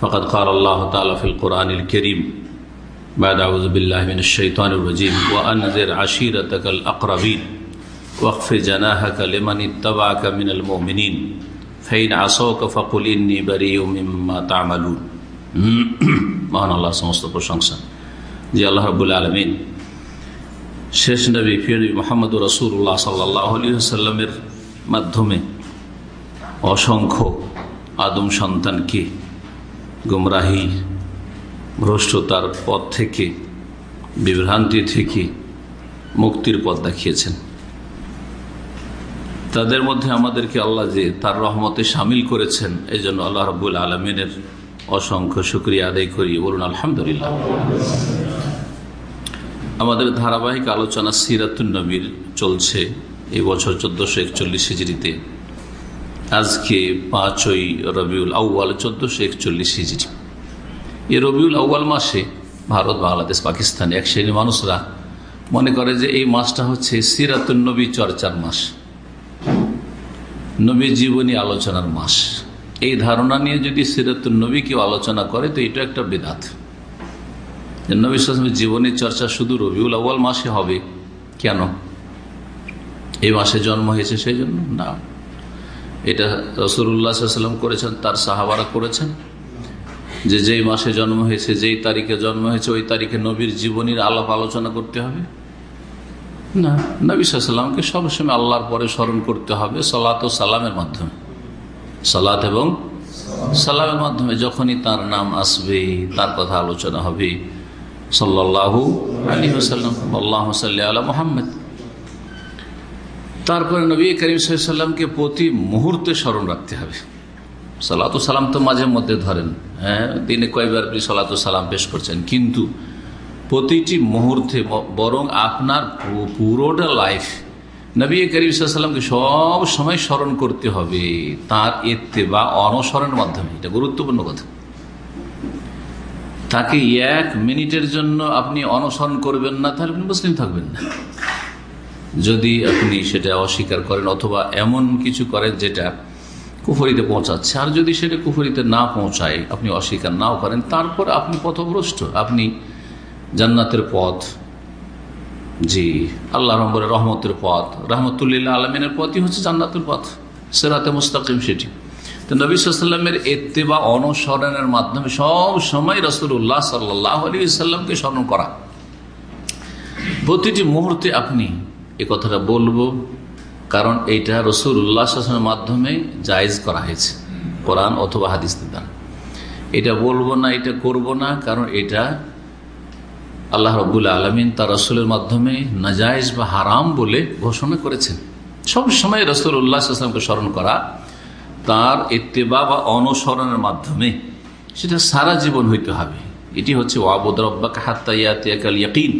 فقد قال الله تعالى في القرآن الكريم بعد أعوذ بالله من الشيطان الرجيم وأنذر عشيرتك الأقربين واخفض جناحك لمن اتبعك من المؤمنين فإن عصوك فقل إني بريء مما تعملون মহান আল্লাহ সমস্ত প্রশংসা যে আল্লাহ রবুল আলমিন শেষ নবী প্রিয় নবী মোহাম্মদ রসুল্লাহ সাল্লাহ আলী সাল্লামের মাধ্যমে অসংখ্য আদম সন্তানকে গুমরাহি ভ্রষ্টতার পথ থেকে, বিভ্রান্তি থেকে মুক্তির পথ দেখিয়েছেন। তাদের মধ্যে আমাদেরকে আল্লাহ যে তার রহমতে সামিল করেছেন এই জন্য আল্লাহ রবুল আলমিনের অসংখ্য শুক্রিয়া আদায় করি। বলুন, আলহামদুলিল্লাহ। আমাদের ধারাবাহিক আলোচনা সিরাতুল নবীর চলছে, এই বছর চোদ্দশো একচল্লিশ হিজড়িতে। আজকে পাঁচই রবিউল আউ্য়াল, চোদ্দশো একচল্লিশ হিজড়ি এ রবিউল আউ্য়াল মাসে ভারত, বাংলাদেশ, পাকিস্তান এক শ্রেণির মানুষরা মনে করে যে এই মাসটা হচ্ছে সিরাতুল নবী চর্চার মাস। নবী জীবনী আলোচনার মাস। এই ধারণা নিয়ে যদি সিরাতুল নবী কেউ আলোচনা করে, তো এটা একটা বেদাত। নবী জীবনী চর্চা শুধু রবিউল আউ্য়াল মাসে হবে কেন? এই মাসে জন্ম হয়েছে সেই জন্য? না। এটা রসুল্লাহাম করেছেন, তার সাহাবারা করেছেন। যে যেই মাসে জন্ম হয়েছে, যেই তারিখে জন্ম হয়েছে, ওই তারিখে নবীর জীবনীর আলাপ আলোচনা করতে হবে। না, নবী সাল্লামকে সবসময় আল্লাহর পরে স্মরণ করতে হবে সলাত ও সালামের মাধ্যমে। সালাত এবং সালামের মাধ্যমে যখনই তার নাম আসবে, তার কথা আলোচনা হবে। সাল্লাহু আলী সাল্লাম আল্লাহ সাল্লি আলা মোহাম্মদ। তারপরে নবী করিম সাল্লামকে প্রতি মুহূর্তে স্মরণ রাখতে হবে। সালাত সালাম তো মাঝে মধ্যে ধরেন হ্যাঁ দিনে কয়েকবার আপনি সালাত সালাম পেশ করছেন, কিন্তু প্রতিটি মুহূর্তে বরং আপনার পুরোটা লাইফ নবী করিম সাল্লামকে সব সময় স্মরণ করতে হবে, তার এতে বা অনুসরণের মাধ্যমে। এটা গুরুত্বপূর্ণ কথা। তাকে এক মিনিটের জন্য আপনি অনুসরণ করবেন না, তাহলে আপনি মুসলিম থাকবেন না। যদি আপনি সেটা অস্বীকার করেন অথবা এমন কিছু করেন যেটা কুফরিতে পৌঁছাচ্ছে, আর যদি সেটা কুফরিতে না পৌঁছায়, আপনি অস্বীকার নাও করেন, তারপর আপনি পথভ্রষ্ট। আপনি জান্নাতের পথ, জি, আল্লাহ রহমরের রহমতের পথ রহমতুল্লাহ আলমিনের পথই হচ্ছে জান্নাতের পথ, সেরাতে মুস্তাকিম সেটি। তো নবী সাল্লামের এতে বা অনুসরণের মাধ্যমে সব সময় রসুল্লাহ সাল্লাহ আলী সাল্লামকে স্মরণ করা। প্রতিটি মুহূর্তে আপনি এ কথাটা বলব, কারণ এইটা রসুল শাসনের মাধ্যমে জায়জ করা হয়েছে, কোরআন অথবা হাদিস দান এটা বলব না, এটা করব না, কারণ এটা আল্লাহ রবুল্লা আলমিন তার রসুলের মাধ্যমে নাজায়জ বা হারাম বলে ঘোষণা করেছেন। সব সময় রসুল উল্লাহামকে স্মরণ করা তার ইত্তেবা বা অনুসরণের মাধ্যমে সেটা সারা জীবন হইতে হবে। এটি হচ্ছে ওয়াবুদ রব্বা কাহাত্তাইয়াতিয়াকাল ইয়াকিন।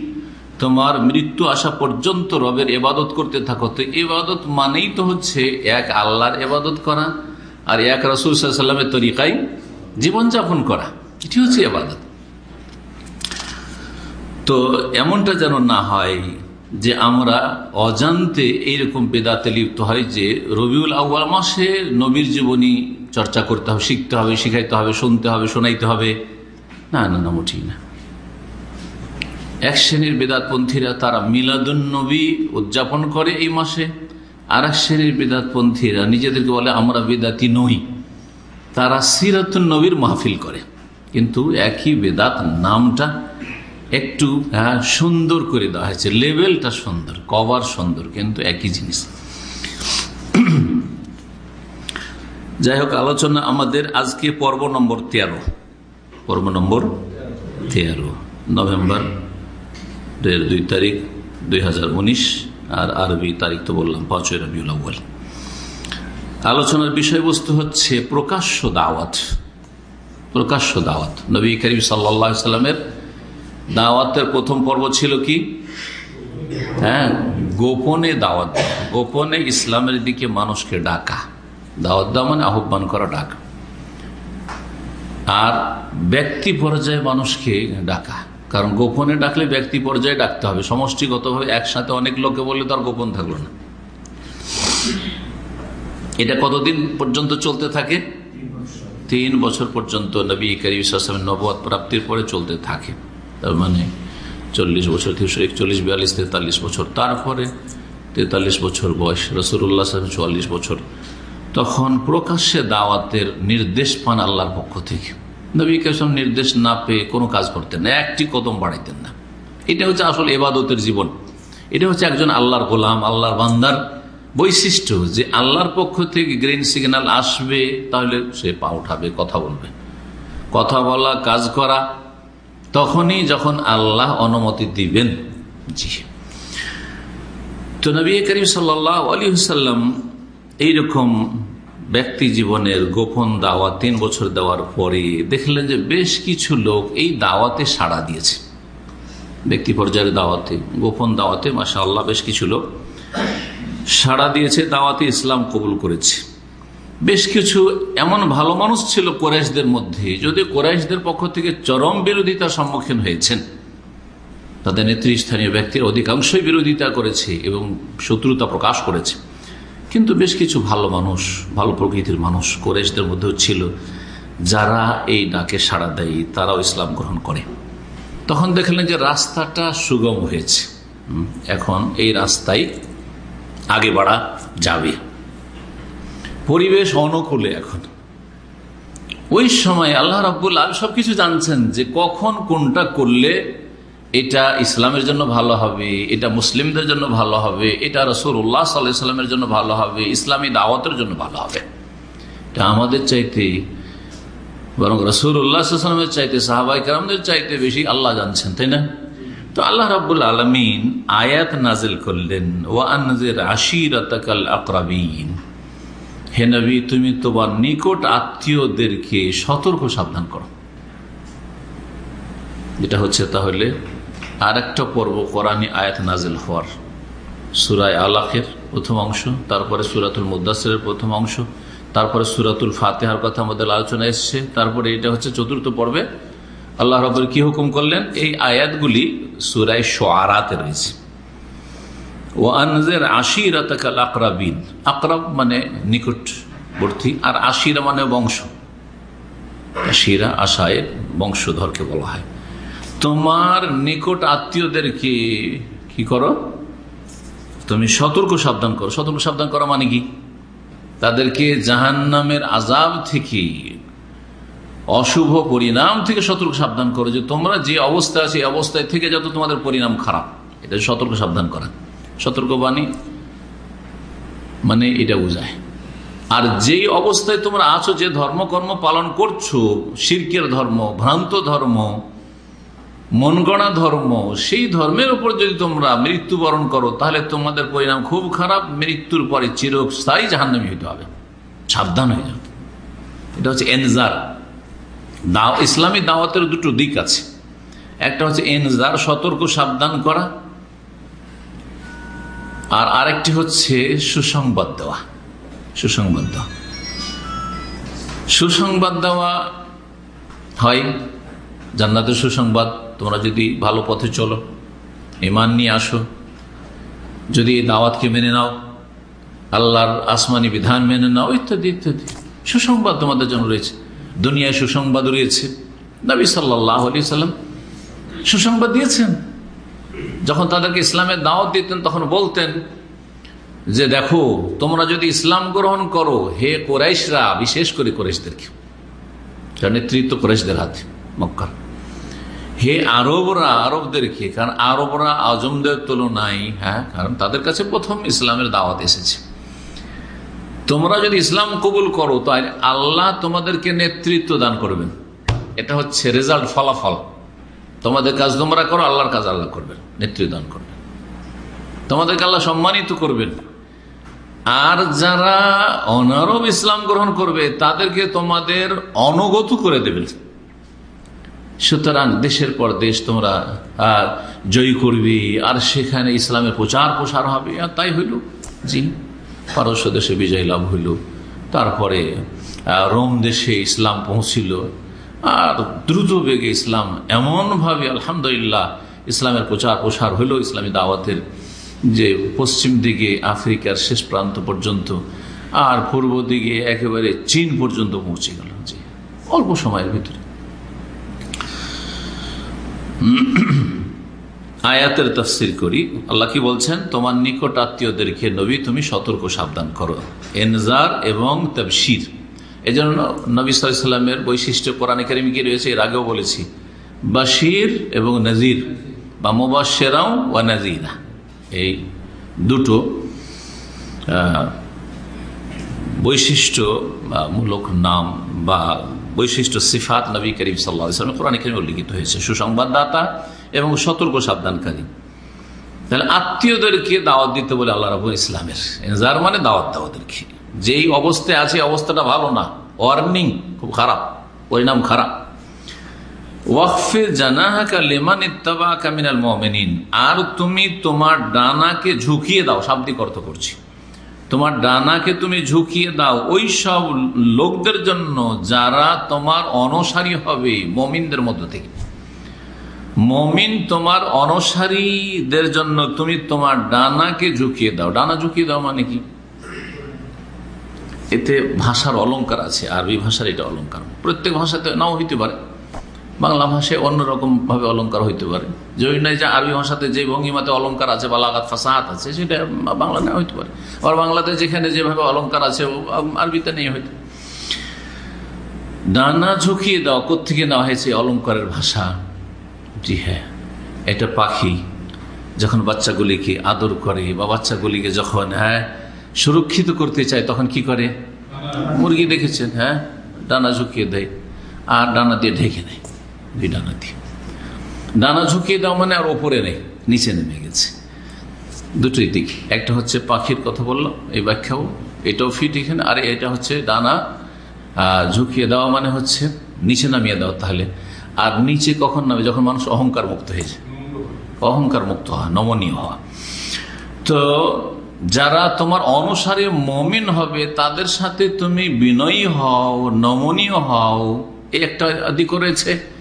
তোমার মৃত্যু আসা পর্যন্ত রবের এবাদত করতে থাকো। তো এবাদত মানেই তো হচ্ছে এক আল্লাহর এবাদত করা আর এক রসুল সাল্লামের তরিকায় জীবনযাপন করা। এটি হচ্ছে এবাদত তো এমনটা যেন না হয় যে আমরা অজান্তে এইরকম বেদাতে লিপ্ত হয় যে রবিউল আউ্য়াল মাসে নবীর জীবনী চর্চা করতে হবে, শিখতে হবে, শিখাইতে হবে, শুনতে হবে, শোনাইতে হবে। না না না, মোটেই না। এক শ্রেণির বেদাতপন্থীরা তারা মিলাদুন নবী উদযাপন করে এই মাসে, আর এক শ্রেণির বেদাতপন্থীরা নিজেদেরকে বলে আমরা বেদাতি নই। তারা সিরাতুন নবীর মাহফিল করে। কিন্তু একই বেদাত নামটা একটু সুন্দর করে দেওয়া হয়েছে। লেভেলটা সুন্দর, কভার সুন্দর, কিন্তু একই জিনিস। যাই হোক, আলোচনা আমাদের আজকে পর্ব নম্বর তেরো। পর্ব নম্বর তেরো, নভেম্বর। দুই তারিখ দুই হাজার উনিশ আর আরবি তারিখ তো বললাম, পাঁচই রবিউল আলোচনার বিষয়বস্তু হচ্ছে প্রকাশ্য দাওয়াত। প্রকাশ্য দাওয়াত। নবী করিম সাল্লা সাল্লামের দাওয়াতের প্রথম পর্ব ছিল কি? হ্যাঁ গোপনে দাওয়াত। গোপনে ইসলামের দিকে মানুষকে ডাকা। দাওয়াত দেওয়া মানে আহ্বান করা, ডাকা। আর ব্যক্তি পর্যায়ে মানুষকে ডাকা। কারণ গোপনে ডাকলে ব্যক্তি পর্যায়ে ডাকতে হবে। সমষ্টিগতভাবে একসাথে অনেক লোকে বললে তো আর গোপন থাকল না। এটা কতদিন পর্যন্ত চলতে থাকে? তিন বছর পর্যন্ত নবী করিমের নবাদ প্রাপ্তির পরে চলতে থাকে। তার মানে চল্লিশ বছর, তিনশো একচল্লিশ, বিয়াল্লিশ, তেতাল্লিশ বছর। তারপরে তেতাল্লিশ বছর বয়স রসুল্লাহ চুয়াল্লিশ বছর। তখন প্রকাশ্যে দাওয়াতের নির্দেশ পান আল্লাহর পক্ষ থেকে। নবী কাসম নির্দেশ না পেয়ে কোনো কাজ করতেন না, একটি কদম বাড়াইতেন না। এটা হচ্ছে আসলে এবাদতের জীবন। এটা হচ্ছে একজন আল্লাহর গোলাম, আল্লাহর বান্দার বৈশিষ্ট্য যে আল্লাহর পক্ষ থেকে গ্রিন সিগন্যাল আসবে, তাহলে সে পা উঠাবে, কথা বলবে। কথা বলা, কাজ করা, তখনই যখন আল্লাহ অনুমতি দিবেন। জি। তো নবী করিম সাল্লাহ আলী হুসাল্লাম এইরকম ব্যক্তি জীবনের গোপন দাওয়াত তিন বছর দেওয়ার পরে দেখলেন যে বেশ কিছু লোক এই দাওয়াতে সাড়া দিয়েছে। ব্যক্তি পর্যায়ের দাওয়াতে, গোপন দাওয়াতে মাসা আল্লাহ বেশ কিছু লোক সাড়া দিয়েছে, দাওয়াতে ইসলাম কবুল করেছে। বেশ কিছু এমন ভালো মানুষ ছিল কোরাইশদের মধ্যে যদি কোরাইশদের পক্ষ থেকে চরম বিরোধিতার সম্মুখীন হয়েছেন। তাদের নেতৃস্থানীয় ব্যক্তির অধিকাংশই বিরোধিতা করেছে এবং শত্রুতা প্রকাশ করেছে। কিন্তু বেশ কিছু ভালো মানুষ, ভালো প্রকৃতির মানুষ কোরেশদের মধ্যেও ছিল, যারা এই ডাকে সাড়া দেয়, তারাও ইসলাম গ্রহণ করে। তখন দেখলেন যে রাস্তাটা সুগম হয়েছে। এখন এই রাস্তায় আগে বাড়া যাবে। পরিবেশ অনুকূলে এখন। ওই সময় আল্লাহ রাবুল আল সবকিছু জানছেন যে কখন কোনটা করলে এটা ইসলামের জন্য ভালো হবে, এটা মুসলিমদের জন্য ভালো হবে, এটা রসুর উল্লাহ সাল্লামের জন্য ভালো হবে, ইসলামী দাওয়াতের জন্য ভালো হবে। এটা আমাদের চাইতে, বরং রসুর উল্লাহামের চাইতে সাহাবাই কালামদের চাইতে বেশি আল্লাহ জানছেন, তাই না? তো আল্লাহ রাবুল আলমিন আয়াত নাজিল করলেন আকরাবিন। হে নবী, তুমি তোমার নিকট আত্মীয়দেরকে সতর্ক সাবধান করো। যেটা হচ্ছে তাহলে আর একটা পর্ব কোরআনী আয়াত নাজিল হওয়ার। সুরায় আলাকের প্রথম অংশ, তারপরে সুরাতুল মুদাসের প্রথম অংশ, তারপরে সুরাতুল ফাতেহার কথা আমাদের আলোচনা এসছে, তারপরে এটা হচ্ছে চতুর্থ পর্বে। আল্লাহ রবের কি হুকুম করলেন? এই আয়াতগুলি সুরায় সোয়ারাতে রয়েছে। ও আনজের আশিরা আকরাবিন আকরাব মানে নিকটবর্তী, আর আশিরা মানে বংশ। আশিরা আশায় বংশধরকে বলা হয়। তোমার নিকট আত্মীয়দেরকে কি করো? তুমি সতর্ক সাবধান করো। সতর্ক সাবধান করা মানে কি? তাদেরকে জাহান নামের আজাব থেকে, অশুভ পরিণাম থেকে সতর্ক সাবধান করো যে তোমরা যে অবস্থা আছে অবস্থায় থেকে যত তোমাদের পরিণাম খারাপ। এটা সতর্ক সাবধান করা। সতর্কবাণী মানে এটা বোঝায়। আর যেই অবস্থায় তোমরা আছো, যে ধর্মকর্ম পালন করছ, শির্কের ধর্ম, ভ্রান্ত ধর্ম মনগণা ধর্ম, সেই ধর্মের উপর যদি তোমরা মৃত্যুবরণ করো, তাহলে তোমাদের পরিণাম খুব খারাপ, মৃত্যুর পরে চিরস্থায়ী জাহান্নামি হইতে হবে। সাবধান হয়ে যাবে এটা হচ্ছে এনজার। দাও, ইসলামী দাওয়াতের দুটো দিক আছে। একটা হচ্ছে এনজার, সতর্ক, সাবধান করা। আর আরেকটি হচ্ছে সুসংবাদ দেওয়া। সুসংবাদ দেওয়া। সুসংবাদ দেওয়া হয় জান্নাতের সুসংবাদ তোমরা যদি ভালো পথে চলো ইমান নিয়ে আসো, যদি এই দাওয়াতকে মেনে নাও, আল্লাহর আসমানি বিধান মেনে নাও, ইত্যাদি ইত্যাদি। সুসংবাদ তোমাদের জন্য রয়েছে। দুনিয়ায় সুসংবাদ রয়েছে। নবী সাল্লাহ আলি সাল্লাম সুসংবাদ দিয়েছেন। যখন তাদেরকে ইসলামের দাওয়াত দিতেন, তখন বলতেন যে, দেখো, তোমরা যদি ইসলাম গ্রহণ করো, হে কোরাইশরা, বিশেষ করে কোরাইশদেরকে। নেতৃত্ব কোরাইশদের হাতে, মক্কার। হে আরবরা, আরবদেরকে, কারণ আরবরা আজমদের তুলনায় হ্যাঁ কারণ তাদের কাছে প্রথম ইসলামের দাওয়াত এসেছে। তোমরা যদি ইসলাম কবুল করো তাই আল্লাহ তোমাদেরকে নেতৃত্ব দান করবেন। এটা হচ্ছে রেজাল্ট ফলাফল। তোমাদের কাজ তোমরা করো, আল্লাহর কাজ আল্লাহ করবেন, নেতৃত্ব দান করবেন। তোমাদেরকে আল্লাহ সম্মানিত করবেন। আর যারা অনারব ইসলাম গ্রহণ করবে, তাদেরকে তোমাদের অনগত করে দেবেন। সুতরাং দেশের পর দেশ তোমরা, আর জয়ী করবি, আর সেখানে ইসলামের প্রচার প্রসার হবে। আর তাই হইল, জি, পারস্য দেশে বিজয় লাভ হইল। তারপরে রোম দেশে ইসলাম পৌঁছিল। আর দ্রুত বেগে ইসলাম এমনভাবে, আলহামদুলিল্লাহ, ইসলামের প্রচার প্রসার হইল। ইসলামী দাওয়াতের যে পশ্চিম দিকে, আফ্রিকার শেষ প্রান্ত পর্যন্ত, আর পূর্ব দিকে একেবারে চীন পর্যন্ত পৌঁছে গেল। জি, অল্প সময়ের ভিতরে। আয়াতের তফসির করি। আল্লাহ কি বলছেন? তোমার নিকট আত্মীয়দেরকে নবী, তুমি সতর্ক সাবধান করো। এনজার এবং তবশির। এই জন্য নবী সাল্লামের বৈশিষ্ট্য কোরআন কারিমি কি রয়েছে, এর আগেও বলেছি। বাশির এবং নজির, বা মোবাশেরাও ওয়া নাজিরা এই দুটো বৈশিষ্ট্য মূলক নাম বা বৈশিষ্ট্য, সিফাত নবী করিম সাল্লাহ কোরআন করিম উল্লিখিত হয়েছে। সুসংবাদদাতা এবং সতর্ক সাবধানকারী। তাহলে আত্মীয়দেরকে দাওয়াত দিতে বলে আল্লাহ রাবুল ইসলামের। যার মানে দাওয়াত দাওয়াদেরকে যেই অবস্থায় আছে অবস্থাটা ভালো না। ওয়ার্নিং খুব খারাপ। পরিণাম খারাপ। কামিনাল আর তুমি তোমার ডানাকে ঝুঁকিয়ে দাও, শাব্দিক অর্থ করছি। তোমার ডানাকে তুমি ঝুঁকিয়ে দাও। ওই সব লোকদের জন্য যারা তোমার অনসারী হবে, মমিনদের মধ্য থেকে। মমিন তোমার অনসারীদের জন্য তুমি তোমার ডানাকে ঝুঁকিয়ে দাও। ডানা ঝুঁকিয়ে দাও মানে কি? এতে ভাষার অলঙ্কার আছে, আরবি ভাষার এটা অলঙ্কার। প্রত্যেক ভাষাতে নাও হইতে পারে। বাংলা ভাষায় অন্যরকম ভাবে অলঙ্কার হইতে পারে। নাই যে আরবি ভাষাতে যে ভঙ্গিমাতে অলঙ্কার আছে বা লাগাত ফাঁসাহাত আছে, সেটা বাংলা না হইতে পারে। আর বাংলাতে যেখানে যেভাবে অলঙ্কার আছে আরবিতে নেই হইতে ডানা ঝুঁকিয়ে দেওয়া কোথেকে নেওয়া হয়েছে অলঙ্কারের ভাষা? জি হ্যাঁ এটা পাখি যখন বাচ্চাগুলিকে আদর করে বা বাচ্চাগুলিকে যখন হ্যাঁ সুরক্ষিত করতে চায়, তখন কি করে? মুরগি দেখেছেন হ্যাঁ ডানা ঝুঁকিয়ে দেয়, আর ডানা দিয়ে ঢেকে নেয় দুই ডানা দিয়ে। ডানা ঝুঁকিয়ে দেওয়া মানে আর ওপরে নেই, নিচে নেমে গেছে। দুটোই দিক। একটা হচ্ছে পাখির কথা বললাম এই ব্যাখ্যাও। এটাও ফিট এখানে। আর এটা হচ্ছে ডানা ঝুঁকিয়ে দেওয়া মানে হচ্ছে নিচে নামিয়ে দেওয়া তাহলে। আর নিচে কখন নামে? যখন মানুষ অহংকার মুক্ত হয়েছে অহংকার মুক্ত হওয়া, নমনীয় হওয়া। তো যারা তোমার অনুসারে মমিন হবে, তাদের সাথে তুমি বিনয়ী হও, নমনীয় হও। একটা দিক রয়েছে।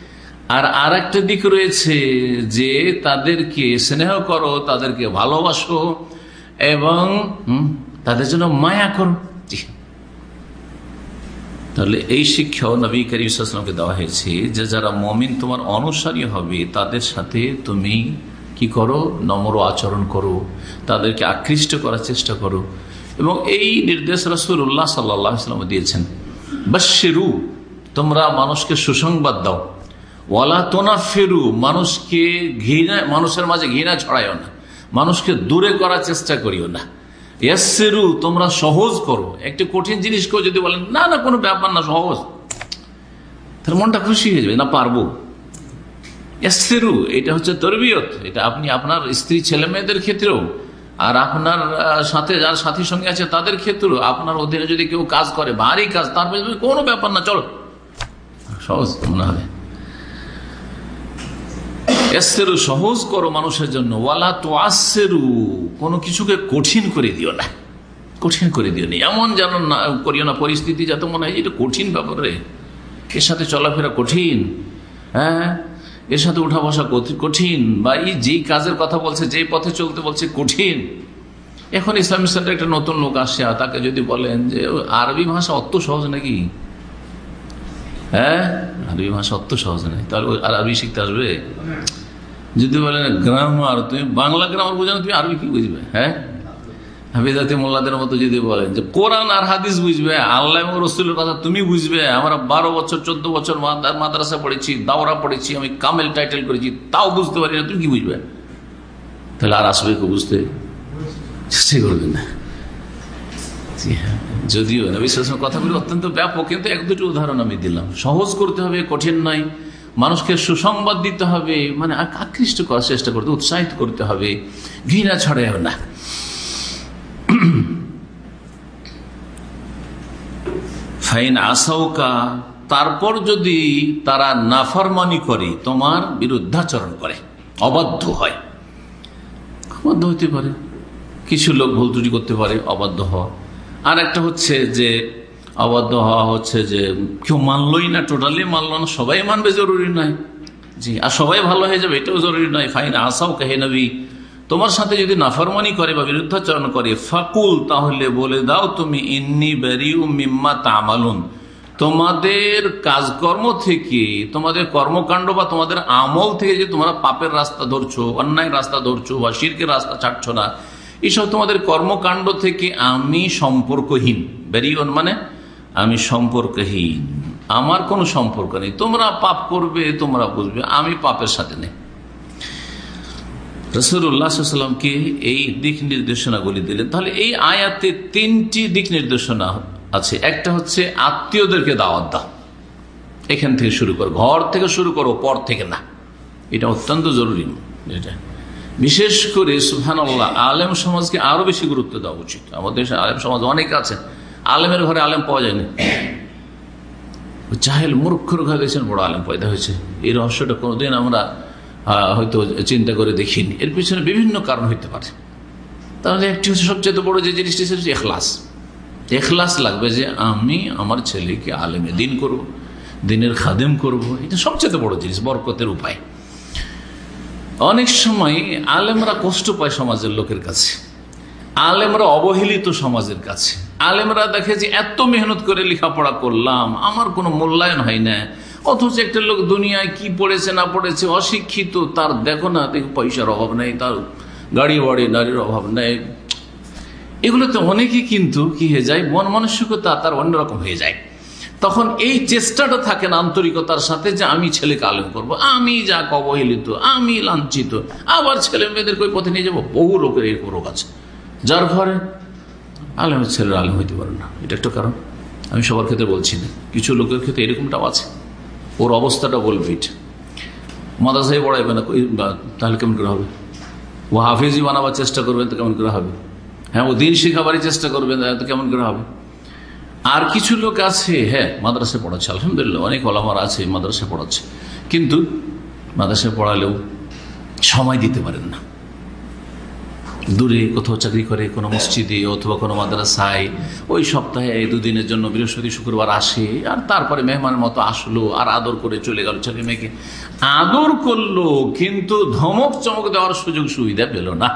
আর আর একটা দিক রয়েছে যে তাদেরকে স্নেহ করো, তাদেরকে ভালোবাসো এবং তাদের জন্য মায়া করো। তাহলে এই শিক্ষাও নবী করিমকে দেওয়া হয়েছে যে যারা মমিন তোমার অনুসারী হবে, তাদের সাথে তুমি কি করো? নম্র আচরণ করো, তাদেরকে আকৃষ্ট করার চেষ্টা করো। এবং এই নির্দেশ রসুল উল্লাহ সাল্লাম দিয়েছেন বাশেরু তোমরা মানুষকে সুসংবাদ দাও। ওয়ালা তোনা ফেরু মানুষকে ঘৃণা, মানুষের মাঝে ঘৃণা ছড়াইও না। মানুষকে দূরে করার চেষ্টা করিও না। ইয়াসেরু তোমরা সহজ করো। একটি কঠিন জিনিস কেউ যদি বলেন না না, কোনো ব্যাপার না, সহজ। তার মনটা খুশি হয়ে যাবে, না, পারব। ইয়াসেরু এটা হচ্ছে তরবিয়ত। এটা আপনি আপনার স্ত্রী ছেলে মেয়েদের ক্ষেত্রেও, আর আপনার সাথে যার সাথীর সঙ্গে আছে তাদের ক্ষেত্রেও, আপনার অধীনে যদি কেউ কাজ করে, ভারী কাজ তারপরে কোনো ব্যাপার না, চলো। সহজ, মনে হবে। এসেরু সহজ করো মানুষের জন্য। ওয়ালা তো আসেরু কোনো কিছুকে কঠিন করে দিও না। কঠিন করে দিও না। এমন যেন না করিও না, পরিস্থিতি যাতে মনে হয় এটা কঠিন ব্যাপারে এর সাথে চলাফেরা কঠিন হ্যাঁ? এর সাথে উঠা বসা কঠিন, বা এই যেই কাজের কথা বলছে, যেই পথে চলতে বলছে, কঠিন। এখন ইসলামিক সেন্টার একটা নতুন লোক আসছে তাকে যদি বলেন যে আরবি ভাষা অত সহজ নাকি? হ্যাঁ? আরবি ভাষা অত সহজ নেই। তাহলে আরবি শিখতে আসবে? যদি বলেন গ্রামার তুমি বাংলা গ্রামার বোঝো তুমি আরবি কি বুঝবে হ্যাঁ? হাফিজাতি মোল্লাদের মতো যদি বলেন যে কোরআন আর হাদিস বুঝবে, আল্লাহ এবং রসুলের কথা তুমি বুঝবে, আমরা বারো বছর, চোদ্দ বছর মাদ্রাসা পড়েছি, দাওরা পড়েছি, আমি কামেল টাইটেল করেছি, তাও বুঝতে পারি না, তুমি কি বুঝবে? তাহলে আর আসবে কেউ বুঝতে? চেষ্টা করবেন না। হ্যাঁ যদিও নবীলামের কথাগুলি অত্যন্ত ব্যাপক, কিন্তু এক দুটি উদাহরণ আমি দিলাম। সহজ করতে হবে, কঠিন নয়। মানুষকে সুসংবাদ দিতে হবে মানে আকৃষ্ট করার চেষ্টা করতে, উৎসাহিত করতে হবে। ঘৃণা ছড়াইও না। ফাইন আসাউকা, তারপর যদি তারা নাফারমানি করে, তোমার বিরুদ্ধাচরণ করে, অবাধ্য হয়। অবাধ্য হতে পারে। কিছু লোক ভুল ত্রুটি করতে পারে, অবাধ্য হওয়া। আর একটা হচ্ছে যে অবাধ্য হওয়া হচ্ছে যে কেউ মানলই না টোটালি মানল না, সবাই মানবে জরুরি নয়। জি, আর সবাই ভালো হয়ে যাবে, এটাও জরুরি নয়। ফাইন আসাও কাহে নবী, তোমার সাথে যদি নাফরমানি করে বা বিরুদ্ধাচরণ করে, ফাকুল, তাহলে বলে দাও তুমি, ইন্নি বেরিউ মিম্মা তামালুন। তোমাদের কাজকর্ম থেকে, তোমাদের কর্মকাণ্ড বা তোমাদের আমল থেকে যে তোমরা পাপের রাস্তা ধরছো, অন্যায় রাস্তা ধরছো বা শিরকের রাস্তা ছাড়ছো না এইসব তোমাদের কর্মকাণ্ড থেকে আমি সম্পর্কহীন। বেরিয়ন মানে আমি সম্পর্কহীন। আমার কোনো সম্পর্ক নেই। তোমরা পাপ করবে, তোমরা বুঝবে। আমি পাপের সাথে নেই। রসুল্লাহামকে এই দিক নির্দেশনাগুলি দিলেন। তাহলে এই আয়াতে তিনটি দিক নির্দেশনা আছে। একটা হচ্ছে আত্মীয়দেরকে দাওয়াত দাও। এখান থেকে শুরু করো। ঘর থেকে শুরু করো, পর থেকে না। এটা অত্যন্ত জরুরি। এটা বিশেষ করে সুহান আলেম সমাজকে আরও বেশি গুরুত্ব দেওয়া উচিত। আমাদের আলেম সমাজ অনেক আছে। আলেমের ঘরে আলেম পাওয়া যায়নি। চাহেল মূর্খর ঘরে দেখছেন বড় আলেম পয়দা হয়েছে। এই রহস্যটা কোনোদিন আমরা হয়তো চিন্তা করে দেখিনি। এর পিছনে বিভিন্ন কারণ হইতে পারে। তাহলে একটি হচ্ছে সবচেয়ে বড় যে জিনিসটি হচ্ছে এখলাস। এখলাস লাগবে যে আমি আমার ছেলেকে আলেমে দিন করব, দিনের খাদেম করব। এটা সবচেয়ে বড় জিনিস, বরকতের উপায়। অনেক সময় আলেমরা কষ্ট পায় সমাজের লোকের কাছে। আলেমরা অবহেলিত সমাজের কাছে। আলেমরা দেখে যে এত মেহনত করে লেখাপড়া করলাম, আমার কোনো মূল্যায়ন হয় না। অথচ একটা লোক দুনিয়ায় কি পড়েছে না পড়েছে, অশিক্ষিত, তার দেখো না, দেখো পয়সার অভাব নেই, তার গাড়ি বাড়ি, নারীর অভাব নেই। এগুলোতে অনেকে কিন্তু কি হয়ে যায়, মন মানসিকতা তার অন্যরকম হয়ে যায়। তখন এই চেষ্টাটা থাকে না আন্তরিকতার সাথে যে আমি ছেলেকে আলেম করব। আমি যা অবহেলিত আমি লাঞ্ছিত, আবার ছেলে মেয়েদেরকে ওই পথে নিয়ে যাব, বহু লোকের এই রোগ আছে। যার ঘরে আলেমের ছেলের আলেম হইতে পারে না। এটা একটা কারণ। আমি সবার ক্ষেত্রে বলছি না। কিছু লোকের ক্ষেত্রে এরকমটাও আছে। ওর অবস্থাটা বলবে এটা মাদাসাই পড়াইবে না তাহলে কেমন করে হবে? ও হাফিজি বানাবার চেষ্টা করবেন তো কেমন করে হবে? হ্যাঁ ও দিন শেখাবারই চেষ্টা করবেন তো কেমন করে হবে? আর কিছু লোক আছে হ্যাঁ মাদ্রাসায় পড়াচ্ছে, আলহামদুলিল্লাহ, অনেক ওলামার আছে মাদ্রাসায় পড়াচ্ছে। কিন্তু মাদ্রাসায় পড়ালেও সময় দিতে পারেন না। দূরে কোথাও চাকরি করে, কোনো মসজিদে অথবা কোনো মাদ্রাসায়, ওই সপ্তাহে এই দুদিনের জন্য বৃহস্পতি, শুক্রবার আসে, আর তারপরে মেহমানের মতো আসলো, আর আদর করে চলে গেল ছেলে মেয়েকে। আদর করল, কিন্তু ধমক চমক দেওয়ার সুযোগ সুবিধা পেল না।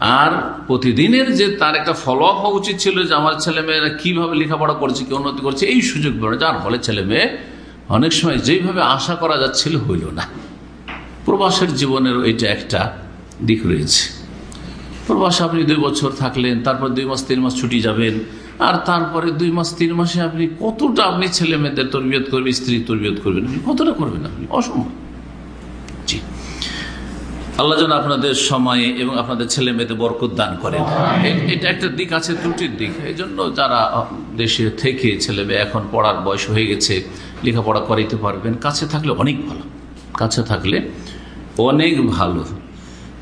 আর প্রতিদিনের যে তার একটা ফলো আপ হওয়া উচিত ছিল যে, আমার ছেলে মেয়েরা কীভাবে লেখাপড়া করছে, কি উন্নতি করছে, এই সুযোগ বেড়ে যার ফলে ছেলে মেয়ে অনেক সময় যেভাবে আশা করা যাচ্ছিল হইল না। প্রবাসের জীবনের এইটা একটা দিক রয়েছে। প্রবাসে আপনি দুই বছর থাকলেন, তারপর দুই মাস, তিন মাস ছুটি যাবেন, আর তারপরে দুই মাস, তিন মাসে আপনি কতটা আপনি ছেলে মেয়েদের তরবিয়ত করবেন স্ত্রী তরবিয়ত করবেন? আপনি কতটা করবেন আপনি? অসম্ভব। জি। আল্লাহ যেন আপনাদের সময়ে এবং আপনাদের ছেলে মেয়েদের বরকত দান করেন। এটা একটা দিক আছে ত্রুটির দিক। এই জন্য যারা দেশে থেকে ছেলে মেয়ে এখন পড়ার বয়স হয়ে গেছে, লেখাপড়া করাইতে পারবেন, কাছে থাকলে অনেক ভালো। কাছে থাকলে অনেক ভালো।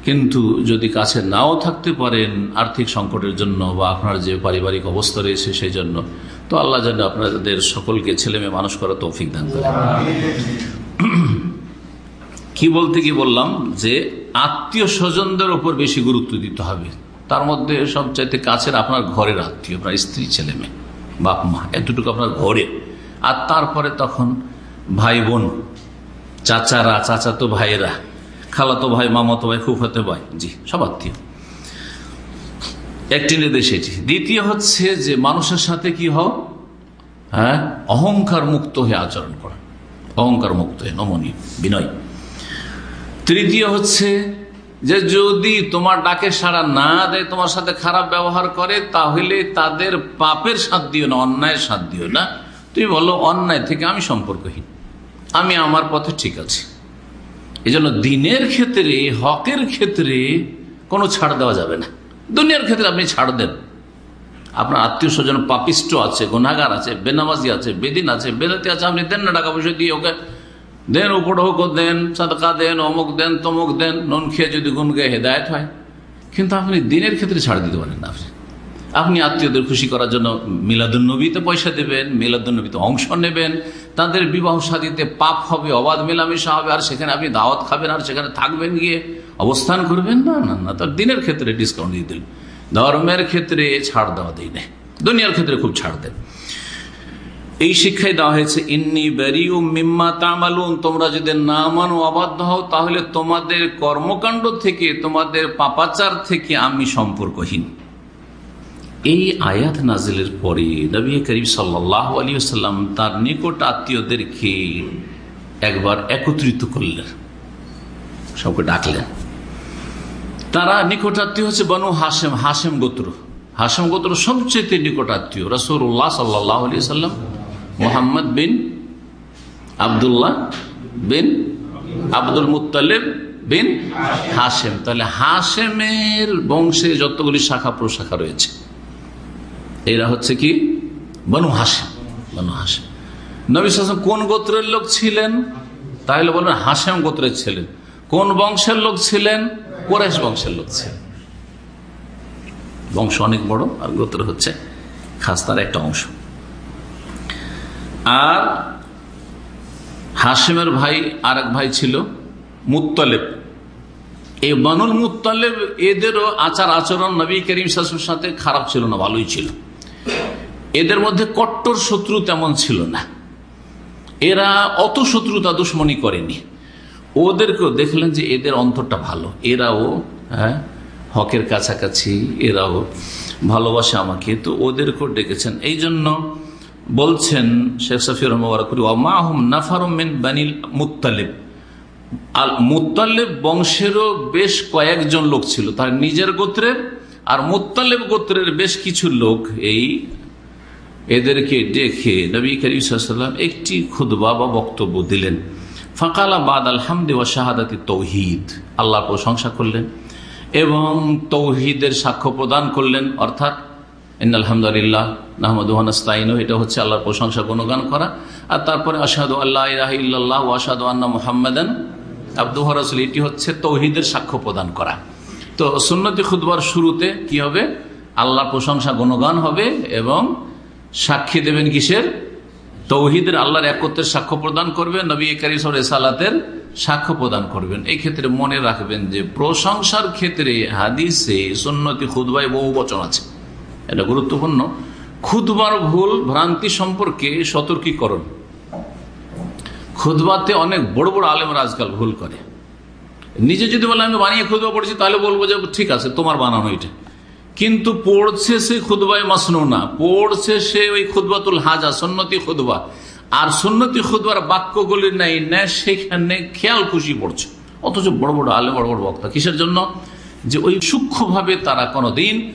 কিন্তু যদি কাছে নাও থাকতে পারেন আর্থিক সংকটের জন্য বা আপনার যে পারিবারিক অবস্থা রয়েছে সেই জন্য, তো আল্লাহ যেন আপনাদের সকলকে ছেলে মেয়ে মানুষ করা তৌফিক দান করে। কি বলতে কি বললাম? যে আত্মীয় স্বজনদের উপর বেশি গুরুত্ব দিতে হবে। তার মধ্যে সবচাইতে কাছের আপনার ঘরের আত্মীয়, আপনার স্ত্রী, ছেলে মেয়ে, বাপ, মা, এতটুকু আপনার ঘরে। আর তারপরে তখন ভাই বোন, চাচারা, চাচাতো ভাইয়েরা খালাতো ভাই, মামাতো ভাই, ফুফাতো ভাই। জি, সব আত্মীয়। একটি নির্দেশ এটি। দ্বিতীয় হচ্ছে যে মানুষের সাথে কি হও? হ্যাঁ? অহংকার মুক্ত হয়ে আচরণ করা। অহংকার মুক্ত হয়ে, নমনীয়, বিনয়। তৃতীয় হচ্ছে যে যদি তোমার ডাকে সাড়া না দেয়, তোমার সাথে খারাপ ব্যবহার করে, তাহলে তাদের পাপের সাথ দিও না, অন্যায়ের সাথ দিও না। তুমি বলো, অন্যায় থেকে আমি সম্পর্কহীন। আমি আমার পথে ঠিক আছি। এই জন্য দিনের ক্ষেত্রে, হকের ক্ষেত্রে কোনো ছাড় দেওয়া যাবে না। দুনিয়ার ক্ষেত্রে আপনি ছাড় দেন। আপনার আত্মীয় স্বজন পাপিষ্ট আছে গুনাগার আছে, বেনামাজি আছে, বেদিন আছে, বেদাতি আছে, আপনি দেন না, টাকা পয়সা দিয়ে ওকে। দেন উপঢৌক দেন, সাদকা দেন, অমুক দেন, তমুক দেন, নুন খেয়ে যদি গুন গিয়ে হেদায়ত হয়। কিন্তু আপনি দিনের ক্ষেত্রে ছাড় দিতে পারেন না আপনি। আপনি আত্মীয়দের খুশি করার জন্য মিলাদুন্নবীতে পয়সা দেবেন, মিলাদুন্নবীতে অংশ নেবেন, তাদের বিবাহ সাদিতে পাপ হবে, অবাধ মেলামেশা হবে, আর সেখানে আপনি দাওয়াত খাবেন, আর সেখানে থাকবেন গিয়ে অবস্থান করবেন? না না না, তার দিনের ক্ষেত্রে ডিসকাউন্ট দিয়ে দিলেন। ধর্মের ক্ষেত্রে ছাড় দেওয়া দিই না দুনিয়ার ক্ষেত্রে খুব ছাড় দেন। এই শিক্ষায় দেওয়া হয়েছে, ইন্নি বেরিউ মিম্মা তামালুন তোমরা যদি না মানো, অবাধ্য হও, তাহলে তোমাদের কর্মকাণ্ড থেকে, তোমাদের পাপাচার থেকে আমি সম্পর্কহীন। এই আয়াত নাজিলের পরে নবী করিম সাল্লাহ আলী সাল্লাম তার নিকট আত্মীয়দেরকে একবার একত্রিত করলেন। সবকে ডাকলেন। তারা নিকট আত্মীয় হচ্ছে বনু হাসেম হাসেম গোত্র। হাসেম গোত্র সবচেয়ে নিকট আত্মীয়। রসুল্লাহ সাল্লাহ আলী সাল্লাম মোহাম্মদ বিন আবদুল্লাহ বিন আব্দুল মুতালেব বিন হাসেম তাহলে হাসেমের বংশে যতগুলি শাখা প্রশাখা রয়েছে এরা হচ্ছে কি? বনু হাসেম বনু হাসেম নবী হাসেম কোন গোত্রের লোক ছিলেন? তাহলে বলবেন হাসেম গোত্রের ছিলেন। কোন বংশের লোক ছিলেন? কোরেশ বংশের লোক ছিলেন। বংশ অনেক বড়, আর গোত্র হচ্ছে খাস তার একটা অংশ। আর হাসিমের ভাই আর ভাই ছিল মুতালেব এই বানুল মুতালেব এদেরও আচার আচরণ নবী করিম শাসুর সাথে খারাপ ছিল না, ভালোই ছিল। এদের মধ্যে কট্টর শত্রু তেমন ছিল না। এরা অত শত্রুতা দুশ্মনী করেনি। ওদেরকেও দেখলেন যে এদের অন্তরটা ভালো। এরাও হ্যাঁ হকের কাছাকাছি, এরাও ভালোবাসে আমাকে। তো ওদেরকেও ডেকেছেন। এই জন্য বলছেন শেখ সফির নাফারমিন বানিল মুতালিব আল মুতালেব বংশেরও বেশ কয়েকজন লোক ছিল। তার নিজের গোত্রের আর মুতালেব গোত্রের বেশ কিছু লোক এই এদেরকে ডেকে নবী করিম একটি খুদবা বা বক্তব্য দিলেন। ফাঁকালা বাদ আলহামদি ও শাহাদাতি তৌহিদ। আল্লাহর প্রশংসা করলেন এবং তৌহিদের সাক্ষ্য প্রদান করলেন। অর্থাৎ আলহামদুলিল্লাহ এটা হচ্ছে আল্লাহর প্রশংসা করা। আর তারপরে আল্লাহ এটি হচ্ছে তৌহিদের সাক্ষ্য প্রদান করা। তো সুন্নতি খুদবার শুরুতে কি হবে? আল্লাহ প্রশংসা গুণগান হবে এবং সাক্ষী দেবেন কিসের? তৌহিদের আল্লাহর একত্রের সাক্ষ্য প্রদান করবেন নবী কারিসর এসালাতের সাক্ষ্য প্রদান করবেন। এই ক্ষেত্রে মনে রাখবেন যে প্রশংসার ক্ষেত্রে হাদিসে সুন্নতি খুদবাই বহু বচন আছে। এটা গুরুত্বপূর্ণ। খুদবার ভুল ভ্রান্তি সম্পর্কে সতর্কীকরণ। খুদবাতে অনেক বড় বড় আলেমরা আজকাল ভুল করে। নিজে যদি বলে আমি বানিয়ে খুদবা পড়েছি, তাহলে বলব যে, ঠিক আছে, তোমার বানানো এটা। কিন্তু পড়ছে সে খুদবায় মাসনো না। পড়ছে সে ওই খুদবাতুল হাজা, সন্নতি খুদবা আর সন্নতি খুদবার বাক্যগুলি নেই, না সেখানে খেয়াল খুশি পড়ছে। অথচ বড় বড় আলে বড় বড় বক্তা। কিসের জন্য? যে ওই সূক্ষ্মভাবে তারা কোনোদিন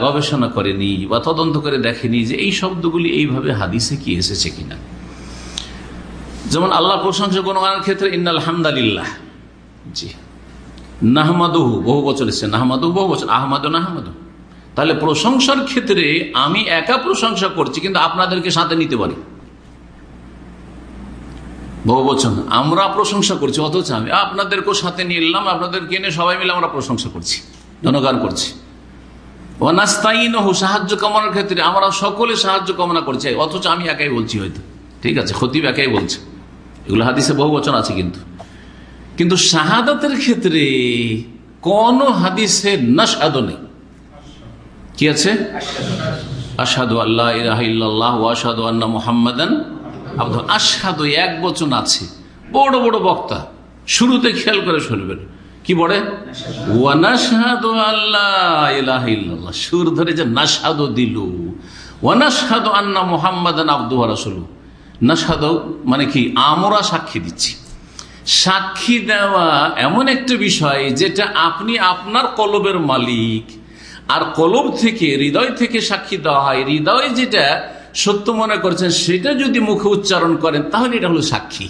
গবেষণা করেনি বা তদন্ত করে দেখেনি যে এই শব্দগুলি এইভাবে হাদিসে কি এসেছে কিনা। যেমন আল্লাহ প্রশংসা গুণগানের ক্ষেত্রে, ইন্নাল হামদালিল্লাহ। জি। নাহমাদহু, বহু বছর এসছে। নাহমাদু বহু বছর। আহমাদ নাহমাদু তাহলে প্রশংসার ক্ষেত্রে আমি একা প্রশংসা করছি, কিন্তু আপনাদেরকে সাথে নিতে পারি। বহু বচন আমরা প্রশংসা করছি, অথচ আমি আপনাদেরকেও সাথে নিয়ে এলাম, আপনাদেরকে এনে সবাই মিলে আমরা প্রশংসা করছি, জনগান করছি। অনাস্তাইন সাহায্য কামনার ক্ষেত্রে আমরা সকলে সাহায্য কামনা করছি, অথচ আমি একাই বলছি হয়তো। ঠিক আছে, খতিব একাই বলছে। এগুলো হাদিসে বহু বচন আছে কিন্তু। কিন্তু শাহাদাতের ক্ষেত্রে কোন হাদিসে নাসাদ নেই। কি আছে? আসাদু আল্লাহ ইরাহ আসাদু আন্না মোহাম্মদান আসাদু এক বচন আছে। বড় বড় বক্তা। শুরুতে খেয়াল করে শুনবেন। কি বলে? আল্লাহ সুর ধরে যে নাসাদু দিলু। ওয়ানাসাদু আন্না মোহাম্মদান আব্দু রাসুলু নাসাদ মানে কি? আমরা সাক্ষী দিচ্ছি। সাক্ষী দেওয়া এমন একটা বিষয় যেটা আপনি আপনার কলবের মালিক। আর কলব থেকে, হৃদয় থেকে সাক্ষী দেওয়া হয়। হৃদয় যেটা সত্য মনে করছেন, সেটা যদি মুখে উচ্চারণ করেন, তাহলে এটা হলো সাক্ষী।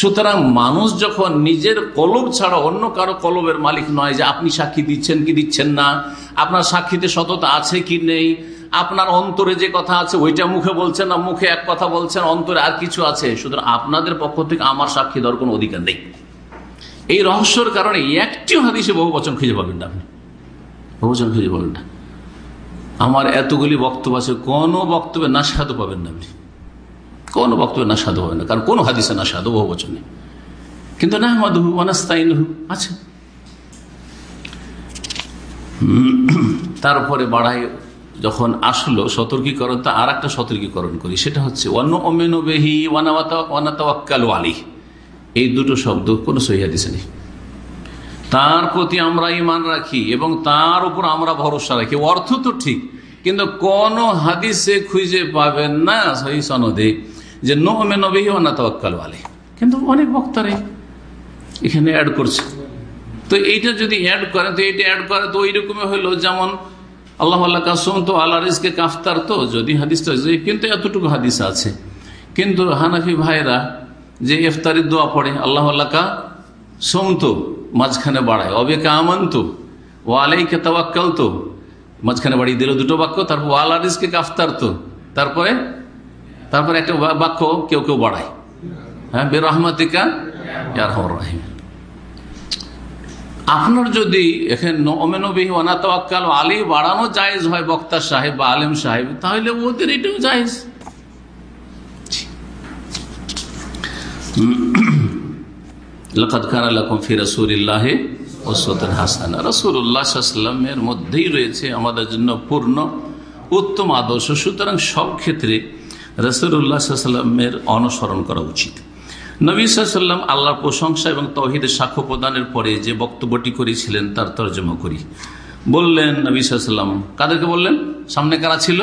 সুতরাং মানুষ যখন নিজের কলব ছাড়া অন্য কারও কলবের মালিক নয় যে আপনি সাক্ষী দিচ্ছেন কি দিচ্ছেন না, আপনার সাক্ষীতে সততা আছে কি নেই আপনার অন্তরে যে কথা আছে, ওইটা মুখে বলছেন না, মুখে এক কথা বলছেন, অন্তরে আর কিছু আছে। সুতরাং আপনাদের পক্ষ থেকে আমার সাক্ষী দেওয়ার কোনো অধিকার নেই। এই রহস্যর কারণে একটিও হাদিসে বহু বচন খুঁজে পাবেন না আপনি। বহু বচন খুঁজে পাবেন না। আমার এতগুলি বক্তব্য আছে, কোনো বক্তব্যে না সাধু পাবেন না আপনি। কোনো বক্তব্যে না সাধু পাবেন না, কারণ কোনো হাদিসে না সাধু বহু বচনে কিন্তু না মাধু অনাস্তাইন আছে। তারপরে বাড়াই যখন আসলো সতর্কীকরণ, তা আর একটা সতর্কীকরণ করি। সেটা হচ্ছে অন্য অমেনবেহি ওয়ানাতাওয়াক্কাল আলী এই দুটো শব্দ কোনো সহিদিসে নেই। তার প্রতি আমরা ইমান রাখি এবং তার উপর আমরা ভরসা রাখি। অর্থ তো ঠিক, কিন্তু কোন হাদিসে খুঁজে পাবেন না সহি সনদে যে নোহমে নবেহি অনাতাওয়াক্কাল আলী কিন্তু অনেক বক্তারে এখানে অ্যাড করছে। তো এইটা যদি অ্যাড করে তো এইটা অ্যাড করে তো ওই রকমই হইল যেমন আল্লাহ আল্লাহ কাসম তো আল্লাহ রিজকে কাফতার তো, যদি হাদিসটা কিন্তু এতটুকু হাদিস আছে। কিন্তু হানাফি ভাইরা যে ইফতারি দোয়া পড়ে, আল্লাহ আল্লাহ কা সোমতো মাঝখানে বাড়ায়। অবেকা আমন্ত ও আলাইকে তাওয়াক্কাল তো মাঝখানে বাড়িয়ে দিল দুটো বাক্য, তারপর আল্লাহ রিজকে কাফতার তো। তারপরে তারপরে একটা বাক্য কেউ কেউ বাড়ায়। হ্যাঁ বের রহমাতিকা ইয়ার রাহিম আপনার যদি এখানে অনাতওয়াক্কাল আলী বাড়ানো জায়েজ হয় বক্তা সাহেব বা আলেম সাহেব, তাহলে ওদের এটাও জায়েজ। মধ্যেই রয়েছে আমাদের জন্য পূর্ণ, উত্তম আদর্শ। সুতরাং সব ক্ষেত্রে অনুসরণ করা উচিত। নবী সাল্লাম আল্লাহর প্রশংসা এবং তহিদের সাক্ষ্য প্রদানের পরে যে বক্তব্যটি করেছিলেন, তার তর্জমা করি। বললেন নবী সাল্লাম কাদেরকে বললেন? সামনে কারা ছিল?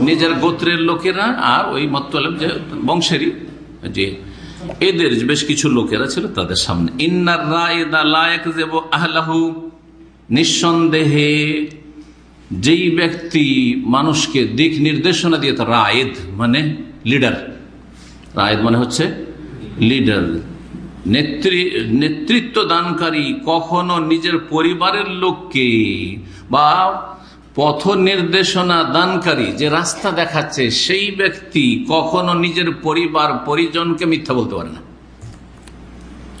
নিজের গোত্রের লোকেরা আর ওই মতলব যে বংশেরই যে এদের বেশ কিছু লোকেরা ছিল তাদের সামনে। ইন্নার আহলাহু, নিঃসন্দেহে যেই ব্যক্তি মানুষকে দিক নির্দেশনা দিয়ে রায়েদ মানে লিডার। রায়েদ মানে হচ্ছে লিডার নেতৃত্ব দানকারী কখনো নিজের পরিবারের লোককে বা পথ নির্দেশনা দানকারী যে রাস্তা দেখাচ্ছে সেই ব্যক্তি কখনো নিজের পরিবার, পরিজনকে মিথ্যা বলতে পারে না।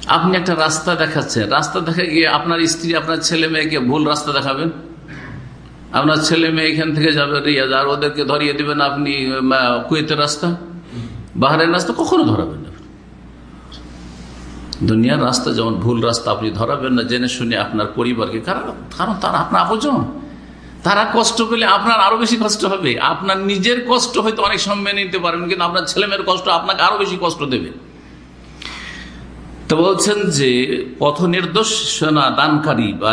আপনি একটা রাস্তা দেখাচ্ছেন, রাস্তা দেখা গিয়ে আপনার স্ত্রী, আপনার ছেলে মেয়েকে ভুল রাস্তা দেখাবেন? আপনার ছেলে মেয়ে এখান থেকে যাবে, রিয়াজ, আর ওদেরকে ধরিয়ে দিবেন আপনি কুয়েতের রাস্তা? বাহারের রাস্তা কখনো ধরাবেন না। দুনিয়ার রাস্তা যেমন ভুল রাস্তা আপনি ধরাবেন না, জেনে শুনে আপনার পরিবারকে, কারণ কারণ তারা আপনার আপজন তারা কষ্ট পেলে আপনার আরও বেশি কষ্ট হবে। আপনার নিজের কষ্ট হয়তো অনেক সময় নিতে পারবেন, কিন্তু আপনার ছেলেমেয়ের কষ্ট আপনাকে আরও বেশি কষ্ট দেবে। তো বলছেন যে, পথ নির্দেশনা দানকারী বা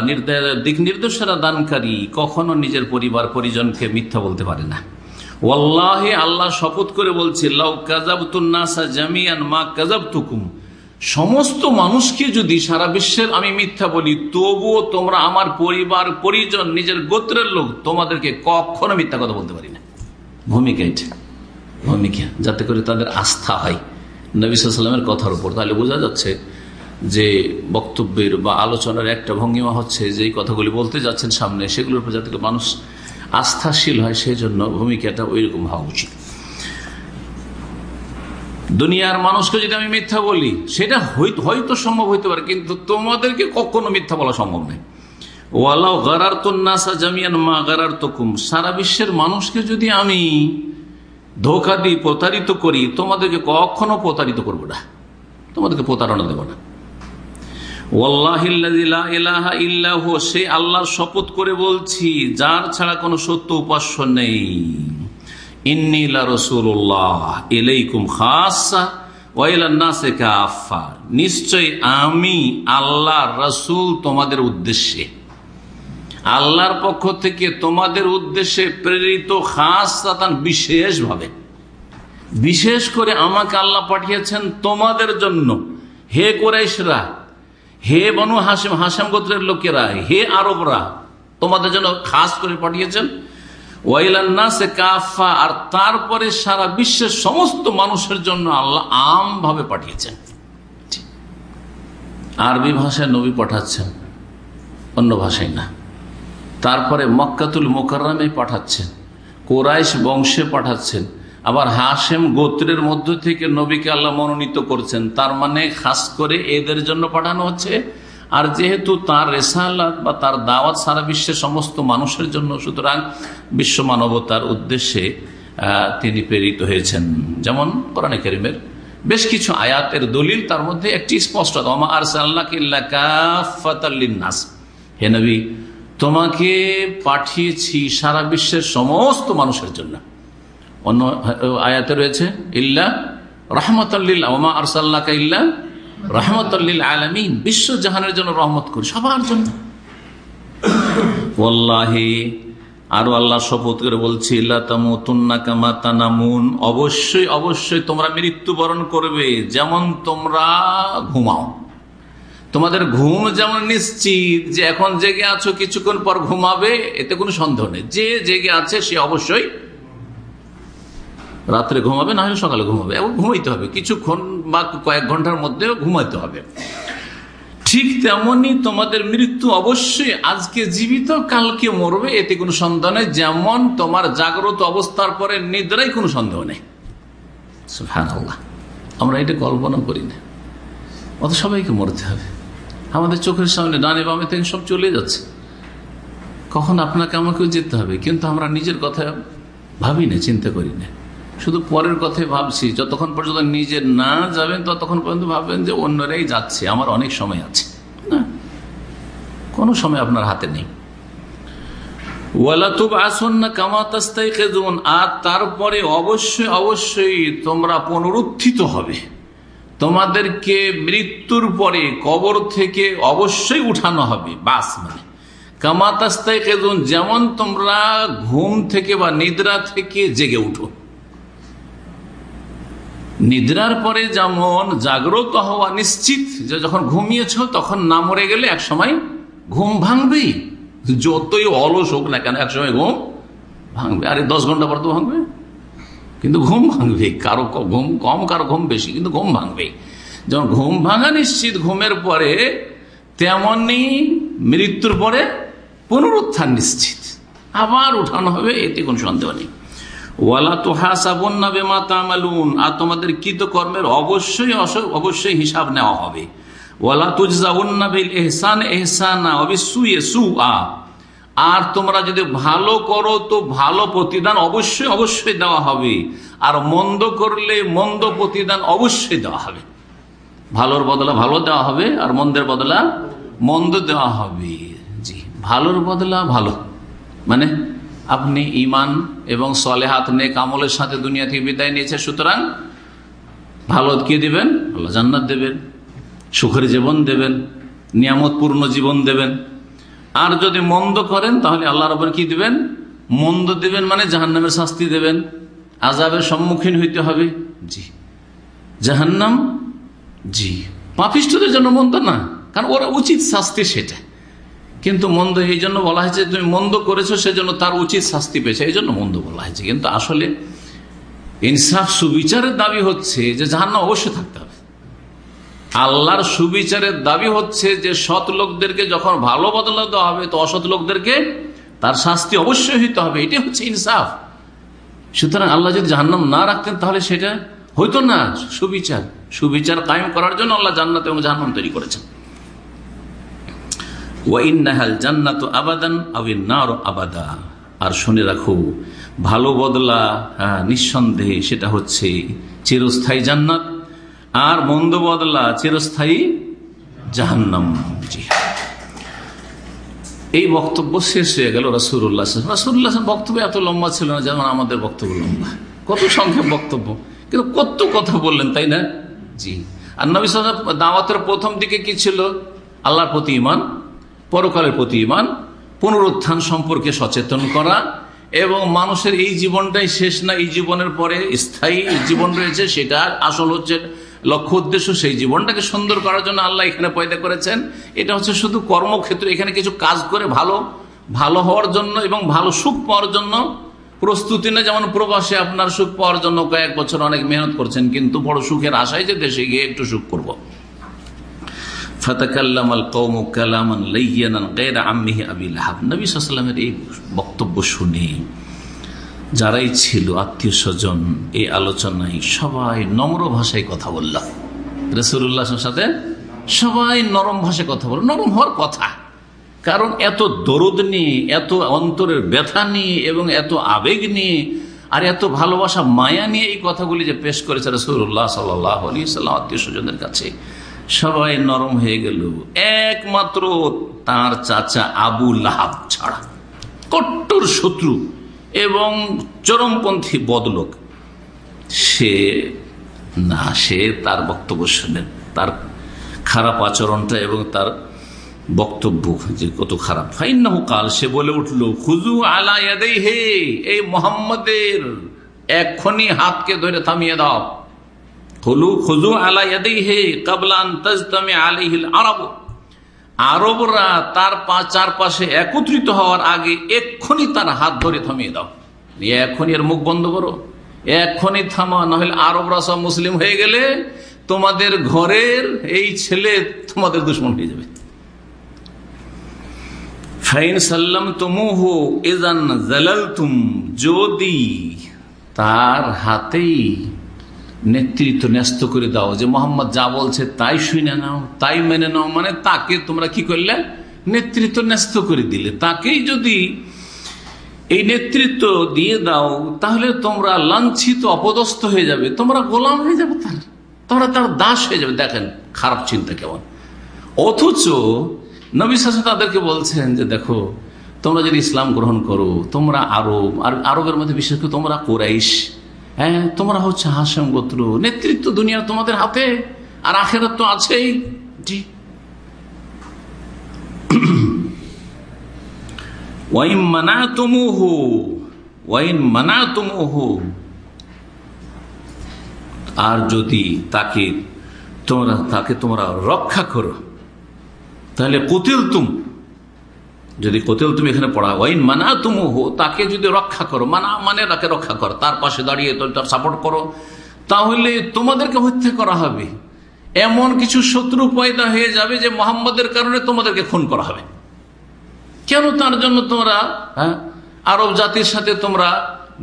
দিক নির্দেশনা দানকারী কখনো নিজের পরিবার, পরিজনকে মিথ্যা বলতে পারে না। ওয়াল্লাহে, আল্লাহ শপথ করে বলছে, লাউ কাজাবতুন্নাসা জামিয়ান মা কাজাবতুকুম সমস্ত মানুষকে যদি সারা বিশ্বের আমি মিথ্যা বলি, তবুও তোমরা আমার পরিবার, পরিজন, নিজের গোত্রের লোক তোমাদেরকে কখনো মিথ্যা কথা বলতে পারি না। ভূমিকা এটা। ভূমিকা, যাতে করে তাদের আস্থা হয়। নবিসামের কথার উপর তাহলে বোঝা যাচ্ছে যে বক্তব্যের বা আলোচনার একটা ভঙ্গিমা হচ্ছে যে কথাগুলি বলতে যাচ্ছেন সামনে, সেগুলোর উপর যাতে মানুষ আস্থাশীল হয় সেই জন্য ভূমিকাটা ওইরকম হওয়া উচিত। দুনিয়ার মানুষকে যদি আমি মিথ্যা বলি, সেটা হয়তো সম্ভব হইতে পারে, কিন্তু তোমাদেরকে কখনো মিথ্যা বলা সম্ভব নেই ওয়ালাও গারার তো নাসা জামিয়ান মা গারার তকুম সারা বিশ্বের মানুষকে যদি আমি ধোকা দিই প্রতারিত করি, তোমাদেরকে কখনো প্রতারিত করব না। তোমাদেরকে প্রতারণা দেব না। সে আল্লাহর শপথ করে বলছি, যার ছাড়া কোনো সত্য উপাস্য নেই। ইন্নিলা রসুল্লাহ এলাইকুম খাসা নিশ্চয় আমি আল্লাহ রসুল তোমাদের উদ্দেশ্যে। আল্লাহর পক্ষ থেকে তোমাদের উদ্দেশ্যে প্রেরিত খাস বিশেষ ভাবে বিশেষ করে আমাকে আল্লাহ পাঠিয়েছেন তোমাদের জন্য। হে কোরাইশরা, হে বনু হাসেম হাসেম গোত্রের লোকেরা, হে আরবরা, তোমাদের জন্য খাস করে পাঠিয়েছেন। কাফা, আর তারপরে সারা বিশ্বের সমস্ত মানুষের জন্য আল্লাহ আম ভাবে পাঠিয়েছেন। আরবি ভাষায় নবী পাঠাচ্ছেন, অন্য ভাষায় না। তারপরে মক্কাতুল মোকাররামে পাঠাচ্ছেন, কোরাইশ বংশে পাঠাচ্ছেন, আবার হাসেম গোত্রের মধ্য থেকে নবীকে আল্লাহ মনোনীত করছেন। তার মানে খাস করে এদের জন্য পাঠানো হচ্ছে আর যেহেতু তার রেসালাত বা তার দাওয়াত সারা বিশ্বের সমস্ত মানুষের জন্য, সুতরাং বিশ্ব মানবতার উদ্দেশ্যে তিনি প্রেরিত হয়েছেন। যেমন কোরআনে করিমের বেশ কিছু আয়াতের দলিল, তার মধ্যে একটি স্পষ্ট নাস হে নবী, তোমাকে পাঠিয়েছি সারা বিশ্বের সমস্ত মানুষের জন্য। অন্য আয়াতে রয়েছে, ইল্লা রহমতাল্লিল ওমা আরসাল্লাকা ইল্লা রহমতাল্লিল আলমিন বিশ্ব জাহানের জন্য রহমত করি, সবার জন্য। আরও আল্লাহ শপথ করে বলছি তানামুন, অবশ্যই অবশ্যই তোমরা মৃত্যুবরণ করবে যেমন তোমরা ঘুমাও। তোমাদের ঘুম যেমন নিশ্চিত যে এখন জেগে আছো, কিছুক্ষণ পর ঘুমাবে, এতে কোনো সন্দেহ নেই। যে জেগে আছে সে অবশ্যই রাত্রে ঘুমাবে, না হলে সকালে ঘুমাবে। এবং ঘুমাইতে হবে। কিছুক্ষণ বা কয়েক ঘণ্টার মধ্যে ঘুমাইতে হবে। ঠিক তেমনি তোমাদের মৃত্যু অবশ্যই আজকে জীবিত, কালকে মরবে, এতে কোনো সন্দেহ নেই। যেমন তোমার জাগ্রত অবস্থার পরে নিদ্রাই কোনো সন্দেহ নেই। আমরা এটা কল্পনা করি না। অত সবাইকে মরতে হবে। আমাদের চোখের সামনে, ডানে বামে থেকে সব চলে যাচ্ছে। কখন আপনাকে আমাকেও যেতে হবে? কিন্তু আমরা নিজের কথা ভাবি না, চিন্তা করি না। শুধু পরের কথাই ভাবছি, যতক্ষণ পর্যন্ত নিজে না যাবেন, ততক্ষণ পর্যন্ত ভাববেন যে অন্যরাই যাচ্ছে, আমার অনেক সময় আছে। না কোনো সময় আপনার হাতে নেই। আর তারপরে অবশ্যই অবশ্যই তোমরা পুনরুত্থিত হবে। তোমাদেরকে মৃত্যুর পরে কবর থেকে অবশ্যই উঠানো হবে, বাস মানে। কামাতাস্তাই খেজুন যেমন তোমরা ঘুম থেকে বা নিদ্রা থেকে জেগে উঠো। নিদ্রার পরে যেমন জাগ্রত হওয়া নিশ্চিত যে যখন ঘুমিয়েছ, তখন না মরে গেলে এক সময় ঘুম ভাঙবেই যতই অলস হোক না কেন এক সময় ঘুম ভাঙবে। আরে, দশ ঘণ্টা পর তো ভাঙবে। কিন্তু ঘুম ভাঙবে। কারও ঘুম কম, কারও ঘুম বেশি, কিন্তু ঘুম ভাঙবে। যেমন ঘুম ভাঙা নিশ্চিত, ঘুমের পরে তেমনি মৃত্যুর পরে পুনরুত্থান নিশ্চিত। আবার উঠানো হবে, এতে কোনো সন্দেহ নেই। ওয়ালা তো হাসাবন না বেমা তামালুন। আর তোমাদের কৃত কর্মের অবশ্যই অবশ্যই হিসাব নেওয়া হবে। ওয়ালা তুজাউন্না বিল এহসান এহসানা সু আ আর তোমরা যদি ভালো করো তো ভালো প্রতিদান অবশ্যই অবশ্যই দেওয়া হবে। আর মন্দ করলে মন্দ প্রতিদান অবশ্যই দেওয়া হবে। ভালোর বদলা ভালো দেওয়া হবে আর মন্দের বদলা মন্দ দেওয়া হবে। জি, ভালোর বদলা ভালো। মানে আপনি ইমান এবং সলেহাত, নেক আমলের সাথে দুনিয়া থেকে বিদায় নিয়েছে, সুতরাং ভালো কি দেবেন? আল্লাহ জান্নাত দেবেন, সুখের জীবন দেবেন, নিয়ামতপূর্ণ জীবন দেবেন। আর যদি মন্দ করেন, তাহলে আল্লাহর ওপর কি দিবেন? মন্দ দেবেন মানে জাহান্নামের শাস্তি দেবেন। আজাবের সম্মুখীন হইতে হবে, জি। জাহান্নাম, জি। পাপিষ্টদের জন্য মন্দ না, কারণ ওরা উচিত শাস্তি সেটা। কিন্তু মন্দ, এই জন্য বলা হয়েছে, তুমি মন্দ করেছ, সেজন্য তার উচিত শাস্তি পেয়েছে। এই জন্য মন্দ বলা হয়েছে। কিন্তু আসলে ইনসাফ সুবিচারের দাবি হচ্ছে যে জাহান্ন অবশ্যই থাকতে হবে। আল্লাহর সুবিচারের দাবি হচ্ছে যে সৎ লোকদেরকে যখন ভালো বদলা দেওয়া হবে, তো অসৎ লোকদেরকে তার শাস্তি অবশ্যই হইতে হবে। এটাই হচ্ছে ইনসাফ। সুতরাং আল্লাহ যদি জাহান্নাম না রাখতেন, তাহলে সেটা হইতো না। সুবিচার। সুবিচার কায়েম করার জন্য আল্লাহ জান্নাত এবং জাহান্নাম তৈরি করেছেন। জান্নাত আবাদান আবাদা। আর শুনে রাখো, ভালো বদলা হ্যাঁ নিঃসন্দেহে সেটা হচ্ছে চিরস্থায়ী জান্নাত, আর মন্দ বদলা চিরস্থায়ী জাহান্নাম। জি। এই বক্তব্য শেষ হয়ে গেল রসুল্লাহ রসুল্লাহ বক্তব্য এত লম্বা ছিল না, যেমন আমাদের বক্তব্য লম্বা। কত সংখ্যক বক্তব্য। কিন্তু কত কথা বললেন, তাই না? জি। আর নবী দাওয়াতের প্রথম দিকে কি ছিল? আল্লাহর প্রতি ইমান পরকালের প্রতি ইমান পুনরুত্থান সম্পর্কে সচেতন করা, এবং মানুষের এই জীবনটাই শেষ না, এই জীবনের পরে স্থায়ী জীবন রয়েছে, সেটা আসল হচ্ছে, লক্ষ্য উদ্দেশ্য সেই জীবনটাকে সুন্দর করার জন্য আল্লাহ এখানে পয়দা করেছেন। এটা হচ্ছে শুধু কর্মক্ষেত্র, এখানে কিছু কাজ করে ভালো ভালো হওয়ার জন্য এবং ভালো সুখ পাওয়ার জন্য প্রস্তুতি না যেমন প্রবাসে আপনার সুখ পাওয়ার জন্য কয়েক বছর অনেক মেহনত করছেন, কিন্তু বড় সুখের আশায় যে দেশে গিয়ে একটু সুখ করব। এই বক্তব্য শুনে যারাই ছিল আত্মীয় স্বজন, এই আলোচনায় সবাই নম্র ভাষায় কথা বললাম রসুল্লাহ সাথে সবাই নরম ভাষায় কথা বলে নরম হওয়ার কথা। কারণ এত দরদ নিয়ে, এত অন্তরের ব্যথা নিয়ে এবং এত আবেগ নিয়ে আর এত ভালোবাসা, মায়া নিয়ে এই কথাগুলি যে পেশ করেছে রসুল্লাহ সাল্লাহ আলী সাল্লাম আত্মীয় স্বজনের কাছে। সবাই নরম হয়ে গেল। একমাত্র তার চাচা আবু লাহাব ছাড়া। কট্টর শত্রু এবং চরমপন্থী বদলোক। সে না, সে তার বক্তব্য শোনেন। তার খারাপ আচরণটা এবং তার বক্তব্য যে কত খারাপ। কাল সে বলে উঠল খুজু আলা হে এই মোহাম্মদের এক্ষণি হাতকে ধরে থামিয়ে দাও। আরবরা তার চারপাশে একত্রিত হওয়ার আগে এক্ষুনি তার হাত ধরে থামিয়ে দাও। এক্ষুনি এর মুখ বন্ধ করো। এক্ষুনি থামা, নাহলে আরবরা সব মুসলিম হয়ে গেলে তোমাদের ঘরের এই ছেলে তোমাদের দুশ্মন হয়ে যাবে। ফাইন সাল্লাম এজান জালালতুম, যদি তার হাতেই নেতৃত্ব ন্যস্ত করে দাও যে মোহাম্মদ যা বলছে তাই শুনে নাও, তাই মেনে নাও। মানে তাকে তোমরা কি করলে? নেতৃত্ব ন্যস্ত করে দিলে। তাকেই যদি এই নেতৃত্ব দিয়ে দাও, তাহলে তোমরা লাঞ্ছিত, অপদস্থ হয়ে যাবে। তোমরা গোলাম হয়ে যাবে তার। তোমরা তার দাস হয়ে যাবে। দেখেন, খারাপ চিন্তা কেমন? অথচ নবী শাসন তাদেরকে বলছেন যে, দেখো, তোমরা যদি ইসলাম গ্রহণ করো, তোমরা আরব, আর আরবের মধ্যে বিশেষ করে তোমরা কোরাইশ হ্যাঁ তোমরা হচ্ছে হাসম গোত্র। নেতৃত্ব দুনিয়া তোমাদের হাতে, আর আখেরাত তো আছেই। জি। ওয়াইন মানা ওয়াইন মানা আর যদি তাকে তোমরা তাকে তোমরা রক্ষা করো, তাহলে কুতিল তুম যদি কোতেল তুমি এখানে পড়া, ওয়াইন মানা তুমু হো তাকে যদি রক্ষা করো, মানা মানে তাকে রক্ষা করো, তার পাশে দাঁড়িয়ে তার সাপোর্ট করো, তাহলে তোমাদেরকে হত্যা করা হবে। এমন কিছু শত্রু পয়দা হয়ে যাবে যে মোহাম্মদের কারণে তোমাদেরকে খুন করা হবে। কেন তার জন্য তোমরা হ্যাঁ আরব জাতির সাথে তোমরা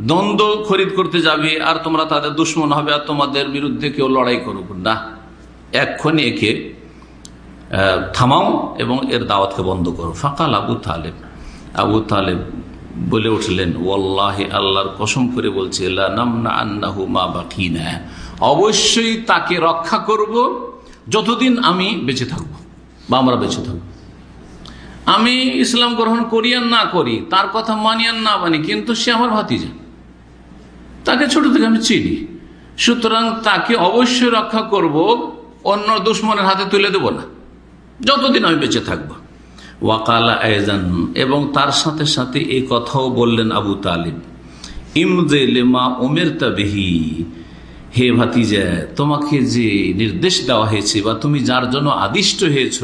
দ্বন্দ্ব খরিদ করতে যাবে, আর তোমরা তাদের দুশ্মন হবে, আর তোমাদের বিরুদ্ধে কেউ লড়াই করুক না? এক্ষণে একে থামাও এবং এর দাওয়াতকে বন্ধ করো। ফাঁকাল আবু তালেব। আবু তালেব বলে উঠলেন ওল্লাহে আল্লাহর কসম করে বলছে মা অবশ্যই তাকে রক্ষা করব যতদিন আমি বেঁচে থাকব বা আমরা বেঁচে থাকব। আমি ইসলাম গ্রহণ করি আর না করি, তার কথা মানি আর না মানি, কিন্তু সে আমার ভাতিজা। তাকে ছোট থেকে আমি চিনি। সুতরাং তাকে অবশ্যই রক্ষা করব, অন্য দুশ্মনের হাতে তুলে দেব না। যতদিন আমি বেঁচে থাকব। ওয়াকালা আয়জান এবং তার সাথে সাথে এই কথাও বললেন আবু তালিব ইমদে লেমা ওমের তাবেহি হে ভাতিজা, তোমাকে যে নির্দেশ দেওয়া হয়েছে বা তুমি যার জন্য আদিষ্ট হয়েছ,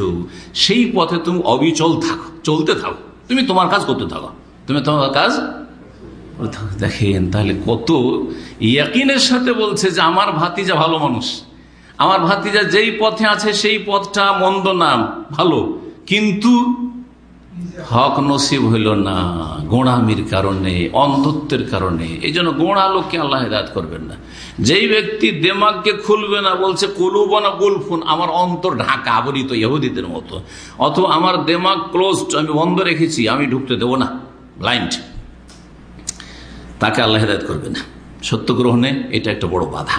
সেই পথে তুমি অবিচল থাকো, চলতে থাকো। তুমি তোমার কাজ করতে থাকো। তুমি তোমার কাজ দেখেন, তাহলে কত ইয়াকিনের সাথে বলছে যে, আমার ভাতিজা ভালো মানুষ। আমার ভাতিজা যেই পথে আছে সেই পথটা মন্দ নাম, ভালো। কিন্তু হক নসিব হইল না, গোড়ামির কারণে, অন্ধত্বের কারণে। এই জন্য গোড়া লোককে আল্লাহ হেদায়ত করবেন না। যেই ব্যক্তি দেমাগকে খুলবে না, বলছে কলুব না গুলফুন আমার অন্তর ঢাকা আবরিত ইহুদিদের মতো। অথবা আমার দেমাগ ক্লোজ আমি বন্ধ রেখেছি, আমি ঢুকতে দেবো না ব্লাইন্ড তাকে আল্লাহ হেদায়ত করবে না। সত্য গ্রহণে এটা একটা বড় বাধা।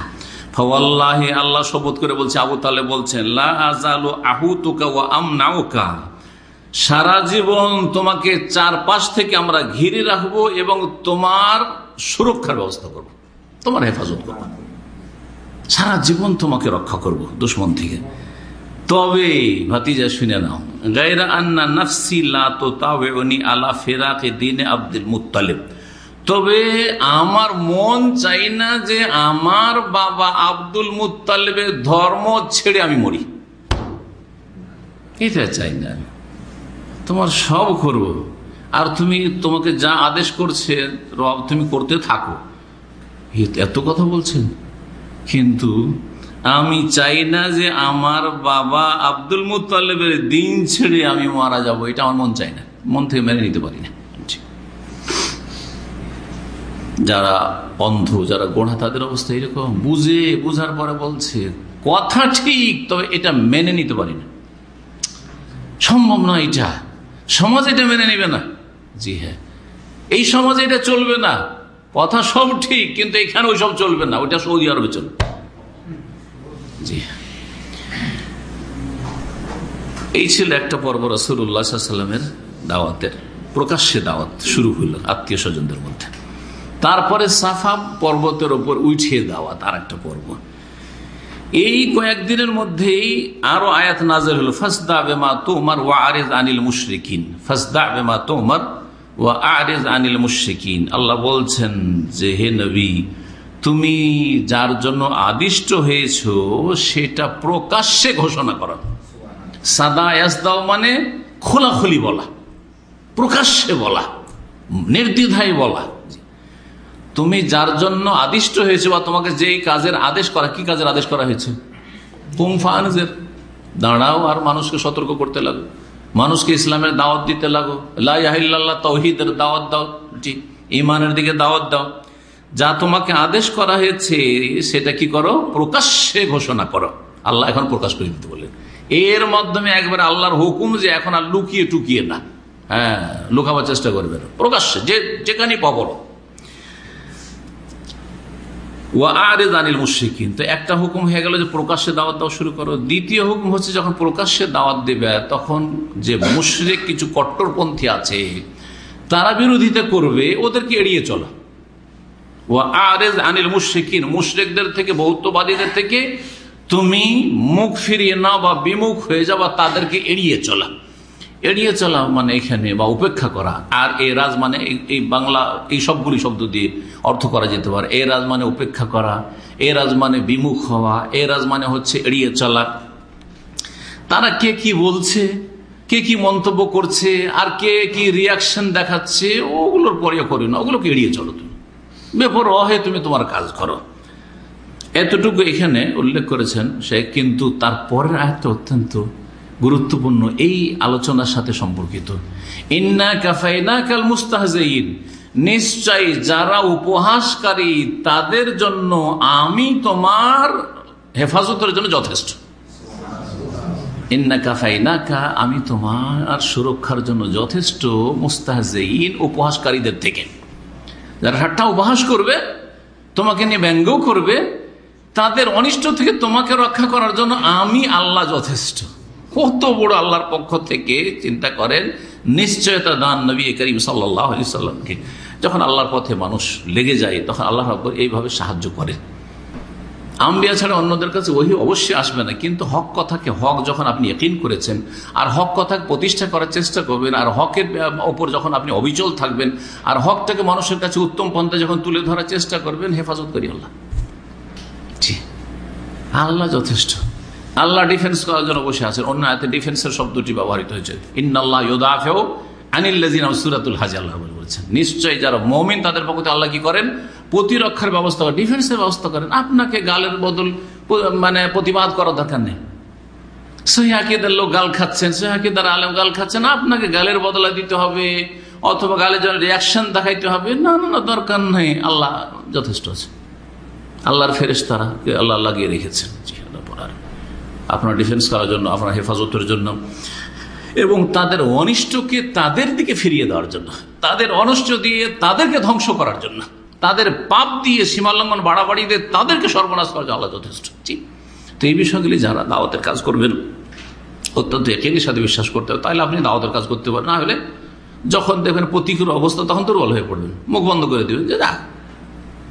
ফওয়াল্লাহে আল্লাহ শপথ করে বলছে, আবু তালে বলছেন, লা আজালু আহু তুকা ও আম নাউকা সারা জীবন তোমাকে চারপাশ থেকে আমরা ঘিরে রাখব এবং তোমার সুরক্ষার ব্যবস্থা করব। তোমার হেফাজত করব। সারা জীবন তোমাকে রক্ষা করব, দুশ্মন থেকে। তবে, ভাতিজা, শুনে নাও। গাইরা আন্না নফসি লা তো তাওনি আলা ফেরাকে দিনে আব্দুল মুতালিব তবে আমার মন চাই না যে আমার বাবা আব্দুল মুতালিবের ধর্ম ছেড়ে আমি মরি। এটা চাই না। তোমার সব করব। আর তুমি তোমাকে যা আদেশ করছে, রব, তুমি করতে থাকো। এত কথা বলছেন। কিন্তু আমি চাই না যে আমার বাবা আব্দুল মুতালেবের দিন ছেড়ে আমি মারা যাব। এটা আমার মন চাই না। মন থেকে মেনে নিতে পারি না। যারা অন্ধ, যারা গোড়া, তাদের অবস্থা এরকম। বুঝে, বুঝার পরে বলছে, কথা ঠিক, তবে এটা মেনে নিতে পারি না। সম্ভব না এটা। সমাজ এটা মেনে নিবে না। জি হ্যাঁ। এই সমাজে এটা চলবে না। কথা সব ঠিক, কিন্তু এখানে ওই সব চলবে না। ওইটা সৌদি আরবে চলবে। জি হ্যাঁ। এই ছিল একটা পর্ব রসুল্লাহামের দাওয়াতের প্রকাশ্যে দাওয়াত শুরু হইল আত্মীয় স্বজনদের মধ্যে। তারপরে সাফা পর্বতের ওপর উঠিয়ে দাওয়াত তার একটা পর্ব। এই কয়েকদিনের মধ্যেই আরও আয়াত নাজর হলো, ফাসদা বেমা তোমার ওয়া আরেজ আনিল মুশরিকিন। ফাসদা বেমা তোমার ওয়া আরেজ আনিল মুশরিকিন। আল্লাহ বলছেন যে, হে নবী, তুমি যার জন্য আদিষ্ট হয়েছ, সেটা প্রকাশ্যে ঘোষণা করা। সাদা দাও মানে খোলাখুলি বলা, প্রকাশ্যে বলা, নির্দ্বিধায় বলা। তুমি যার জন্য আদিষ্ট হয়েছে বা তোমাকে যে কাজের আদেশ করা, কি কাজের আদেশ করা হয়েছে? দাঁড়াও আর মানুষকে সতর্ক করতে লাগো। মানুষকে ইসলামের দাওয়াত দিতে লাগো। লাহিল্লাহ তৌহিদের দাওয়াত দাও। জি, ইমানের দিকে দাওয়াত দাও। যা তোমাকে আদেশ করা হয়েছে, সেটা কি করো? প্রকাশ্যে ঘোষণা করো। আল্লাহ এখন প্রকাশ করে দিতে বলেন এর মাধ্যমে একবার আল্লাহর হুকুম যে এখন আর লুকিয়ে টুকিয়ে না। হ্যাঁ লুকাবার চেষ্টা করবে না। প্রকাশ্যে, যে যেখানে পাবো। তো একটা হুকুম হয়ে গেল যে প্রকাশ্যে দাওয়াত দেওয়া শুরু করো। দ্বিতীয় হুকুম হচ্ছে যখন প্রকাশ্যে দাওয়াত দেবে, তখন যে মুশ্রিক কিছু কট্টরপন্থী আছে, তারা বিরোধিতা করবে, ওদেরকে এড়িয়ে চলো। ও আরেজ আনিল মুশ্রিকিন, মুশ্রিকদের থেকে, বৌদ্ধবাদীদের থেকে, তুমি মুখ ফিরিয়ে নাও বা বিমুখ হয়ে যাও বা তাদেরকে এড়িয়ে চলা। এড়িয়ে চলা মানে এখানে বা উপেক্ষা করা। আর এ রাজ মানে এই বাংলা, এই সবগুলি শব্দ দিয়ে অর্থ করা যেতে পারে। এ রাজ মানে উপেক্ষা করা এ রাজ মানে বিমুখ হওয়া এ রাজ মানে হচ্ছে এড়িয়ে চলা। তারা কে কি বলছে, কে কি মন্তব্য করছে, আর কে কি রিয়াকশন দেখাচ্ছে, ওগুলোর পরে করি না। ওগুলোকে এড়িয়ে চলো তুমি। বেপর অহে তুমি তোমার কাজ করো। এতটুকু এখানে উল্লেখ করেছেন সে, কিন্তু তার পরের আয়ত্ত অত্যন্ত গুরুত্বপূর্ণ এই আলোচনার সাথে সম্পর্কিত। ইন্না কাল মুস্তাহজাইন। নিশ্চয় যারা উপহাসকারী, তাদের জন্য আমি তোমার হেফাজতের জন্য যথেষ্ট। ইন্না আমি তোমার সুরক্ষার জন্য যথেষ্ট মুস্তাহজাইন উপহাসকারীদের থেকে। যারা ঠাট্টা উপহাস করবে, তোমাকে নিয়ে ব্যঙ্গও করবে, তাদের অনিষ্ট থেকে তোমাকে রক্ষা করার জন্য আমি আল্লাহ যথেষ্ট। কত বড় আল্লাহর পক্ষ থেকে চিন্তা করেন, নিশ্চয়তা দান নবী করিম সাল্লামকে। যখন আল্লাহর পথে মানুষ লেগে যায়, তখন আল্লাহ রব্বর এইভাবে সাহায্য করেন আম্বিয়া ছাড়া অন্যদের কাছে ওই অবশ্যই আসবে না, কিন্তু হক কথাকে, হক যখন আপনি একিন করেছেন, আর হক কথাকে প্রতিষ্ঠা করার চেষ্টা করবেন, আর হকের ওপর যখন আপনি অবিচল থাকবেন, আর হকটাকে মানুষের কাছে উত্তম পন্থা যখন তুলে ধরার চেষ্টা করবেন, হেফাজত করি আল্লাহ। আল্লাহ যথেষ্ট। আল্লাহ ডিফেন্স করার জন্য বসে আছেন অন্য হাতে ডিফেন্সের শব্দটি ব্যবহৃত হয়েছে। ইন্নআল্লাহ ইউদাফেও আনিল্লাজিন সুরাতুল হাজি, আল্লাহ বলছেন। নিশ্চয়ই যারা মমিন, তাদের পক্ষে আল্লাহ কি করেন? প্রতিরক্ষার ব্যবস্থা করেন ডিফেন্সের ব্যবস্থা করেন। আপনাকে গালের বদল মানে প্রতিবাদ করার দরকার নেই। সহিদের লোক গাল খাচ্ছেন সহিদার আলেম গাল খাচ্ছেন, আপনাকে গালের বদলা দিতে হবে, অথবা গালের জন্য রিয়াকশন দেখাইতে হবে। না না দরকার নেই। আল্লাহ যথেষ্ট আছে। আল্লাহর ফেরেস তারা আল্লাহ লাগিয়ে রেখেছেন। আপনার ডিফেন্স করার জন্য, আপনার হেফাজতের জন্য। এবং তাদের অনিষ্টকে তাদের দিকে ফিরিয়ে দেওয়ার জন্য, তাদের অনিষ্ট দিয়ে তাদেরকে ধ্বংস করার জন্য, তাদের পাপ দিয়ে সীমালঙ্ঘন বাড়াবাড়ি দিয়ে তাদেরকে সর্বনাশ করার জন্য আল্লাহ যথেষ্ট। ঠিক তো এই বিষয়গুলি যারা দাওয়াতের কাজ করবেন, অত্যন্ত একের সাথে বিশ্বাস করতে হবে। তাহলে আপনি দাওয়াতের কাজ করতে পারেন। না হলে যখন দেখবেন প্রতিকূল অবস্থা, তখন দুর্বল হয়ে পড়বেন। মুখ বন্ধ করে দেবেন, যে যা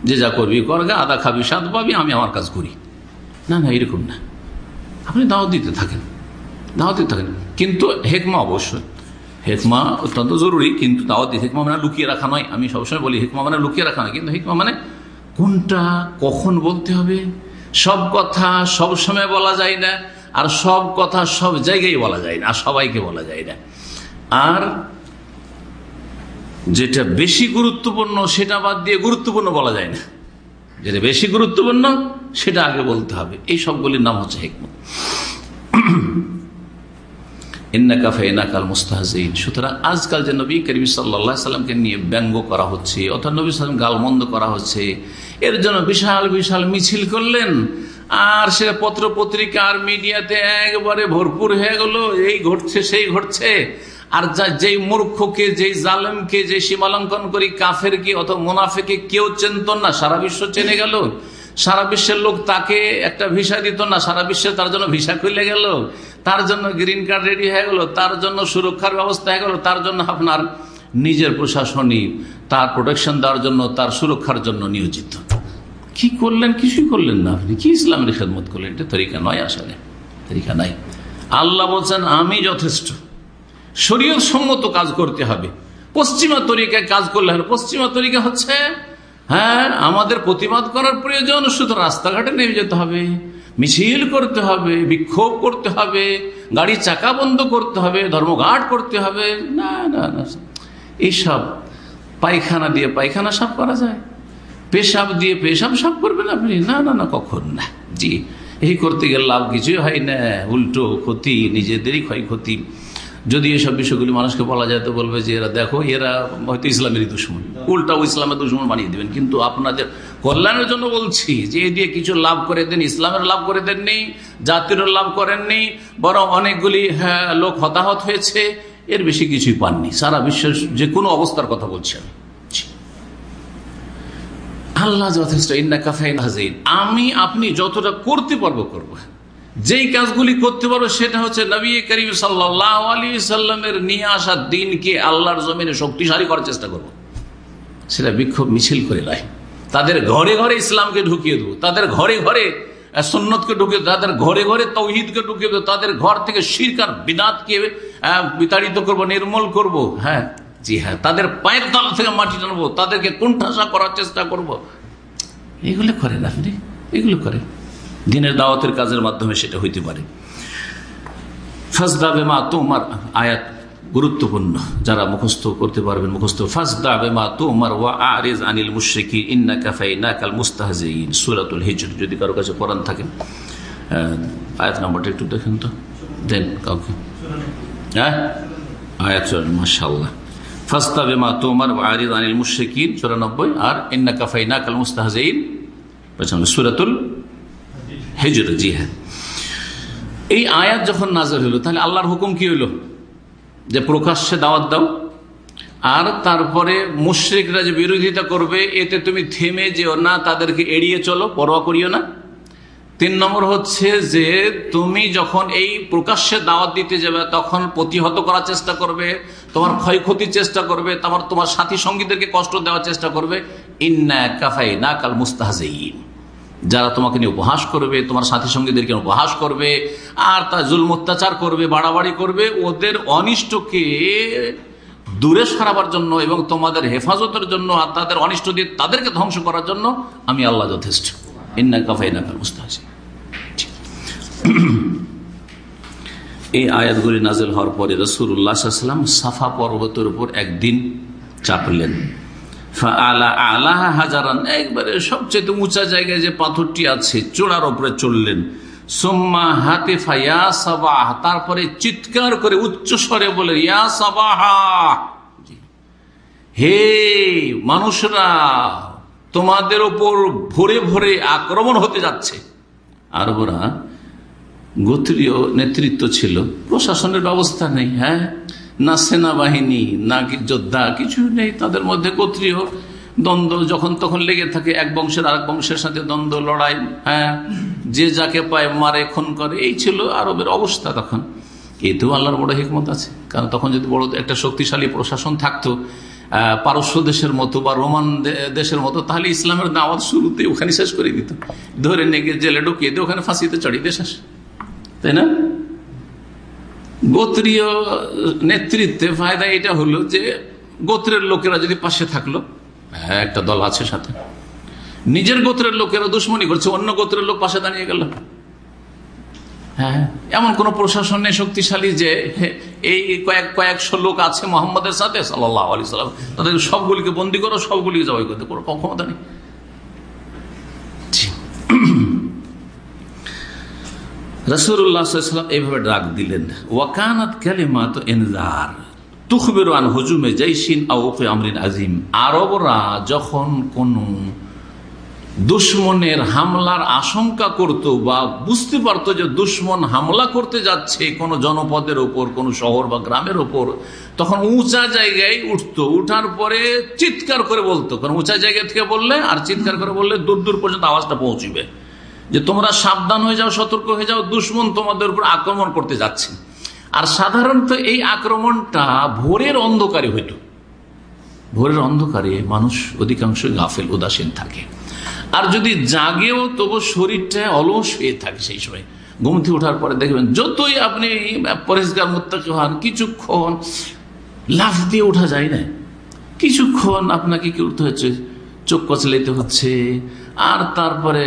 যে যা করবি, করগা, আদা খাবি, স্বাদ পাবি, আমি আমার কাজ করি। না না, এরকম না। আপনি দাওয়াত দিতে থাকেন। দাওয়াত দিতে থাকেন। কিন্তু হেকমা অবশ্যই। হেকমা অত্যন্ত জরুরি, কিন্তু দাওয়াত দিতে হেকমা মানে লুকিয়ে রাখা নয়। আমি সবসময় বলি, হেকমা মানে লুকিয়ে রাখা নয়। কিন্তু হেকমা মানে কোনটা, কখন বলতে হবে? সব কথা সব সময় বলা যায় না, আর সব কথা সব জায়গায় বলা যায় না, আর সবাইকে বলা যায় না। আর যেটা বেশি গুরুত্বপূর্ণ, সেটা বাদ দিয়ে গুরুত্বপূর্ণ বলা যায় না। যেটা বেশি গুরুত্বপূর্ণ, সেটা আগে বলতে হবে। এই সবগুলির নাম হচ্ছে হেকমত। সুতরাং আজকাল যে নবী নিয়ে ব্যঙ্গ করা হচ্ছে অর্থাৎ নবী সাল্লাম করা হচ্ছে, এর জন্য বিশাল বিশাল মিছিল করলেন, আর পত্র পত্রিকা আর মিডিয়াতে একবারে ভরপুর হয়ে গেল, এই ঘটছে, সেই ঘটছে। আর যা যেই মূর্খকে, যেই জালেমকে, যে সীমালঙ্কন করি কাফের কি অত মুনাফেকে কেউ চেনত না, সারা বিশ্ব চেনে গেল। সারা বিশ্বের লোক তাকে একটা ভিসা দিত না, সারা বিশ্বে তার জন্য ভিসা খুলে গেল। তার জন্য গ্রিন কার্ড রেডি হয়ে গেল, তার জন্য সুরক্ষার ব্যবস্থা হয়ে গেল, তার জন্য আপনার নিজের প্রশাসনিক তার প্রোটেকশন দেওয়ার জন্য, তার সুরক্ষার জন্য নিয়োজিত। কি করলেন? কিছুই করলেন না আপনি। কি ইসলামের খেদমত করলেন? এটা তরিকা নয় আসলে। তরিকা নাই। আল্লাহ বলছেন, আমি যথেষ্ট। শরীয় সম্মত কাজ করতে হবে। পশ্চিমা তরিকায় কাজ করলে হবে। পশ্চিমা তরিকা হচ্ছে হ্যাঁ আমাদের প্রতিবাদ করার প্রয়োজন, শুধু রাস্তাঘাটে নেমে যেতে হবে। মিছিল করতে হবে, বিক্ষোভ করতে হবে, গাড়ি চাকা বন্ধ করতে হবে, ধর্মঘাট করতে হবে। না না না। এইসব পায়খানা দিয়ে পায়খানা সাফ করা যায়। পেশাব দিয়ে পেশাব সাফ করবেন আপনি? না না না, কখন না। জি, এই করতে গেলে লাভ কিছুই হয় না। উল্টো ক্ষতি, নিজেদেরই ক্ষয়ক্ষতি। যদি এসব বিষয়গুলি মানুষকে বলা যায় তো বলবে যে এরা দেখো এরা হয়তো ইসলামেরই দুশ্মন। উল্টাও ইসলামের দুশ্মন বানিয়ে দেবেন। কিন্তু আপনাদের কল্যাণের জন্য বলছি যে এ দিয়ে কিছু লাভ করে দেন ইসলামের লাভ করে দেননি জাতির লাভ করেননি বরং অনেকগুলি হ্যাঁ, লোক হতাহত হয়েছে এর বেশি কিছুই পাননি। সারা বিশ্বের যে কোনো অবস্থার কথা বলছেন আল্লাহ যথেষ্ট আমি আপনি যতটা করতে পারব করব যেই কাজগুলি করতে পারব সেটা হচ্ছে নবী করিম সাল্লাহ আলী সাল্লামের নিয়ে আসা দিনকে আল্লাহর জমিনে শক্তিশালী করার চেষ্টা করব। সেটা বিক্ষোভ মিছিল করে নয় তাদের ঘরে ঘরে ইসলামকে ঢুকিয়ে দেবো, তাদের ঘরে ঘরে সন্ন্যতকে ঢুকিয়ে তাদের ঘরে ঘরে তৌহিদকে ঢুকিয়ে দেবো, তাদের ঘর থেকে শিরকার বিদাতকে বিতাড়িত করব, নির্মূল করব হ্যাঁ জি হ্যাঁ তাদের পায়ের তল থেকে মাটি টানবো, তাদেরকে কুণ্ঠাসা করার চেষ্টা করব। এগুলো করেন আপনি এগুলো করেন দিনের দাওয়াতের কাজের মাধ্যমে সেটা হইতে পারে। ফাজদা বেমা তোমার, আয়াত গুরুত্বপূর্ণ। যারা মুখস্থ করতে পারবেন, মুখস্থ। তোমার ওয়া আনিল সুরাতুল যদি কারও কাছে কোরআন থাকেন আয়াত নাম্বারটা একটু দেখেন তো। দেন কাউকে। হ্যাঁ? আনিল চুরানব্বই। আর সুরাতুল হেজুর জি হ্যাঁ এই আয়াত যখন নাজর হলো তাহলে আল্লাহর হুকুম কি হলো যে প্রকাশ্যে দাওয়াত দাও, আর তারপরে মুশ্রিকরা যে বিরোধিতা করবে, এতে তুমি থেমে যেও না, তাদেরকে এড়িয়ে চলো, পরোয়া করিও না। তিন নম্বর হচ্ছে যে, তুমি যখন এই প্রকাশ্যে দাওয়াত দিতে যাবে, তখন প্রতিহত করার চেষ্টা করবে, তোমার ক্ষয়ক্ষতির চেষ্টা করবে, তোমার তোমার সাথী সঙ্গীদেরকে কষ্ট দেওয়ার চেষ্টা করবে। ইন্না কাফাই না কাল মুস্তাহাজেইন। যারা তোমাকে নিয়ে উপহাস করবে, তোমার সাথী সঙ্গীদেরকে উপহাস করবে, আর তা জুল অত্যাচার করবে, বাড়াবাড়ি করবে, ওদের অনিষ্টকে দূরে সরাবার জন্য এবং তোমাদের হেফাজতের জন্য আর তাদের অনিষ্ট দিয়ে তাদেরকে ধ্বংস করার জন্য আমি আল্লাহ যথেষ্ট। এই আয়াতগুলি নাজেল হওয়ার পরে রসুল্লাহাম সাফা পর্বতের উপর একদিন চাপলেন। আলা আলাহা হাজারান, একবারে সবচেয়ে উঁচা জায়গায় যে পাথরটি আছে, চোড়ার ওপরে চললেন সোম্মা হাতে ফাইয়া সাবাহ, তারপরে চিৎকার করে উচ্চ স্বরে বলে হে মানুষরা, তোমাদের ওপর ভরে ভরে আক্রমণ হতে যাচ্ছে। আর ওরা গোত্রীয় নেতৃত্ব ছিল, প্রশাসনের ব্যবস্থা নেই হ্যাঁ? না সেনাবাহিনী, না যোদ্ধা কিছু নেই। তাদের মধ্যে গোত্রীয় দ্বন্দ্ব যখন তখন লেগে থাকে, এক বংশের আরেক বংশের সাথে দ্বন্দ্ব, লড়াই হ্যাঁ যে যাকে পায় মারে, খুন করে, এই ছিল আরবের অবস্থা তখন। এতেও আল্লাহর বড় হিকমত আছে। কারণ তখন যদি বড় একটা শক্তিশালী প্রশাসন থাকতো পারস্য দেশের মতো বা রোমান দেশের মতো, তাহলে ইসলামের দাওয়াত শুরুতে ওখানে শেষ করে দিত। ধরে নিয়ে জেলে ঢুকিয়ে দিয়ে ওখানে ফাঁসিতে চড়িয়ে দিয়ে শেষ। তাই না? গোত্রীয় নেতৃত্বে ফায়দা এটা হলো যে গোত্রের লোকেরা যদি পাশে থাকল হ্যাঁ একটা দল আছে সাথে। নিজের গোত্রের লোকেরা দুশ্মনী করছে, অন্য গোত্রের লোক পাশে দাঁড়িয়ে গেল। হ্যাঁ এমন কোন প্রশাসন শক্তিশালী যে এই কয়েক, কয়েকশো লোক আছে মোহাম্মদের সাথে সাল্লাহ আলি সাল্লাম তাদের সবগুলিকে বন্দি করো, সবগুলিকে জবাই করতে, কোনো ক্ষমতা নেই। রসুল্লাহাম এইভাবে ডাক দিলেন, ওয়াকানাত কালিমাত এনজার তুখবের হুজুমে জৈসিন আউকে আমরিন আজিম আরবরা যখন কোন দুশ্মনের হামলার আশঙ্কা করত বা বুঝতে পারতো যে দুশ্মন হামলা করতে যাচ্ছে কোনো জনপদের ওপর, কোনো শহর বা গ্রামের ওপর, তখন উঁচা জায়গায় উঠতো। উঠার পরে চিৎকার করে বলতো। কারণ উঁচা জায়গা থেকে বললে আর চিৎকার করে বললে দূর দূর পর্যন্ত আওয়াজটা পৌঁছবে। যে তোমরা সাবধান হয়ে যাও, সতর্ক হয়ে যাও, দুশ্মন তোমাদের উপর আক্রমণ করতে যাচ্ছে। আর সাধারণত এই আক্রমণটা ভোরের অন্ধকারে হইত। ভোরের অন্ধকারে মানুষ অধিকাংশ গাফেল, উদাসীন থাকে। আর যদি জাগেও তবু শরীরটা অলস হয়ে থাকে সেই সময়। ঘুম থেকে ওঠার পরে দেখবেন, যতই আপনি পরিষ্কার মুত্তাকি হন, কিছুক্ষণ লাফ দিয়ে ওঠা যায় না। কিছুক্ষণ আপনাকে কি উঠতে হচ্ছে? চোখ কচলাইতে হচ্ছে আর তারপরে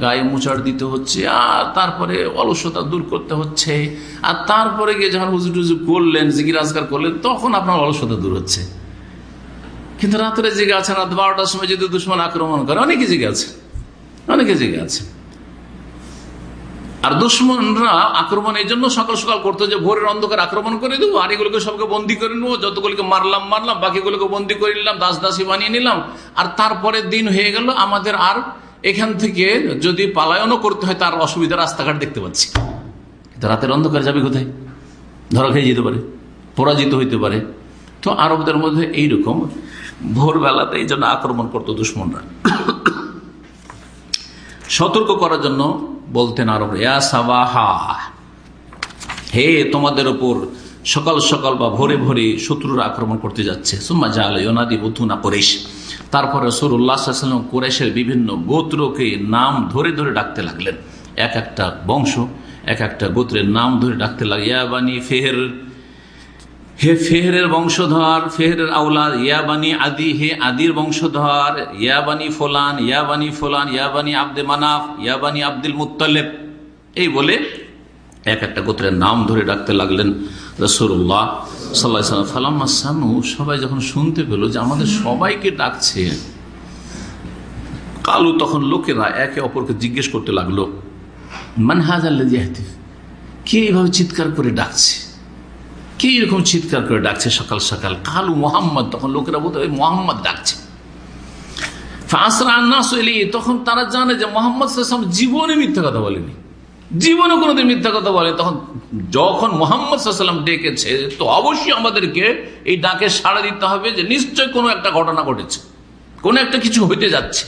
গায়ে মোচার দিতে হচ্ছে, আর তারপরে অলসতা দূর করতে হচ্ছে। আর তারপরে গিয়ে যখন হুজু টুজু করলেন জিগিরাজগার করলেন, তখন আপনার অলসতা দূর হচ্ছে। কিন্তু রাত্রে জেগে আছেন রাত বারোটার সময় যদি দুশ্মন আক্রমণ করে, অনেকে জেগে আছে। অনেকে জেগে আছে। আর দুশ্মনরা আক্রমণ এই জন্য সকাল সকাল করতো যে ভোরের অন্ধকার আক্রমণ করে দেবো, আর এগুলোকে সবকে বন্দি করে নেব, যতগুলোকে মারলাম মারলাম, বাকিগুলোকে বন্দি করে নিলাম দাস দাসী বানিয়ে নিলাম। আর তারপরে দিন হয়ে গেল, আমাদের আর এখান থেকে যদি পালায়নও করতে হয়, তার অসুবিধা রাস্তাঘাট দেখতে পাচ্ছি। রাতের অন্ধকার যাবে কোথায়? ধরা খেয়ে যেতে পারে, পরাজিত হইতে পারে। তো আরবদের মধ্যে এইরকম ভোরবেলাতে এই জন্য আক্রমণ করতো দুশ্মনরা। সতর্ক করার জন্য বলতেন আরব হে তোমাদের উপর সকাল সকাল বা ভোরে ভোরে শত্রুরা আক্রমণ করতে যাচ্ছে। সুম্মা ইনাদি বুথুনা করিস তারপরে সরুল্লাহাম কোরেশের বিভিন্ন গোত্রকে নাম ধরে ধরে ডাকতে লাগলেন। এক একটা বংশ, এক একটা গোত্রের নাম ধরে ডাকতে লাগে ইয়াবানি ফেহের হে ফেহরের বংশধর, ফেহরের আউলাদ ইয়াবানি আদি, হে আদির বংশধর ইয়াবানি ফোলান ইয়াবানি ফোলান ইয়াবানি আব্দে মানাফ ইয়াবানি আব্দুল মুতালেব এই বলে এক একটা গোত্রের নাম ধরে ডাকতে লাগলেন রসুল্লাহ সাল্লাহ ফালাম্মা সানু, সবাই যখন শুনতে পেল যে আমাদের সবাইকে ডাকছে, কালু তখন লোকেরা একে অপরকে জিজ্ঞেস করতে লাগল মানহাজ আল্লাহ কে এইভাবে চিৎকার করে ডাকছে? কে এরকম চিৎকার করে ডাকছে সকাল সকাল? কালু মোহাম্মদ। তখন লোকেরা বলতে মোহাম্মদ ডাকছে। তখন তারা জানে যে মোহাম্মদ জীবনে মিথ্যা কথা বলেনি। জীবনে কোনোদিন মিথ্যা কথা বলে। তখন যখন মোহাম্মদ ডেকেছে, তো অবশ্যই আমাদেরকে এই ডাকে সাড়া দিতে হবে যে নিশ্চয় কোনো একটা ঘটনা ঘটেছে। কোন একটা কিছু হইতে যাচ্ছে।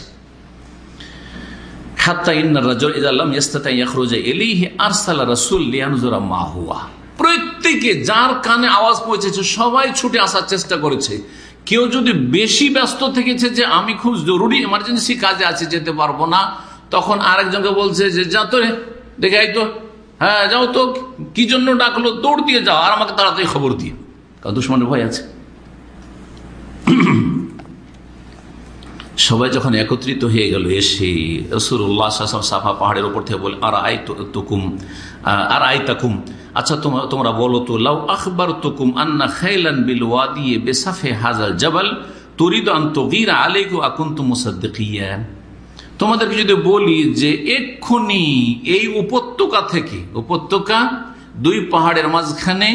খাত্তা ইন্নার রাজল ইদাল্লাম ইস্তাতা ইয়াখরুজা এলিহি আরসালা রাসূল লিয়ানজুরা মা হুয়া প্রত্যেকে যার কানে আওয়াজ পৌঁছেছে, সবাই ছুটে আসার চেষ্টা করেছে। কেউ যদি বেশি ব্যস্ত থেকেছে যে আমি খুব জরুরি এমার্জেন্সি কাজে আছে, যেতে পারব না, তখন আরেকজনকে বলছে যে, যা তো দেখাই তো। হ্যাঁ যাও তো। কি জন্য ডাকলো? দৌড় দিয়ে যাও, আর আমাকে তাড়াতাড়ি খবর দিয়ে। কারণ দুশ্মনের ভয় আছে। সবাই যখন একত্রিত হয়ে গেল, এসে রসুল্লাহ সাফা পাহাড়ের ওপর থেকে বলে আর আই তুকুম আর আই তাকুম আচ্ছা তোমরা তোমরা বলো তো, লাউ আখবর তুকুম আন্না খাইলান বিল ওয়াদিয়ে বেসাফে হাজাল জবাল তরিদ আন্তগির আলেগু আকুন্ত মুসাদ্দিকিয়া তোমাদেরকে যদি বলি যে এক্ষুনি এই উপত্যকা থেকে, উপত্যকা দুই পাহাড়ের মাঝখানে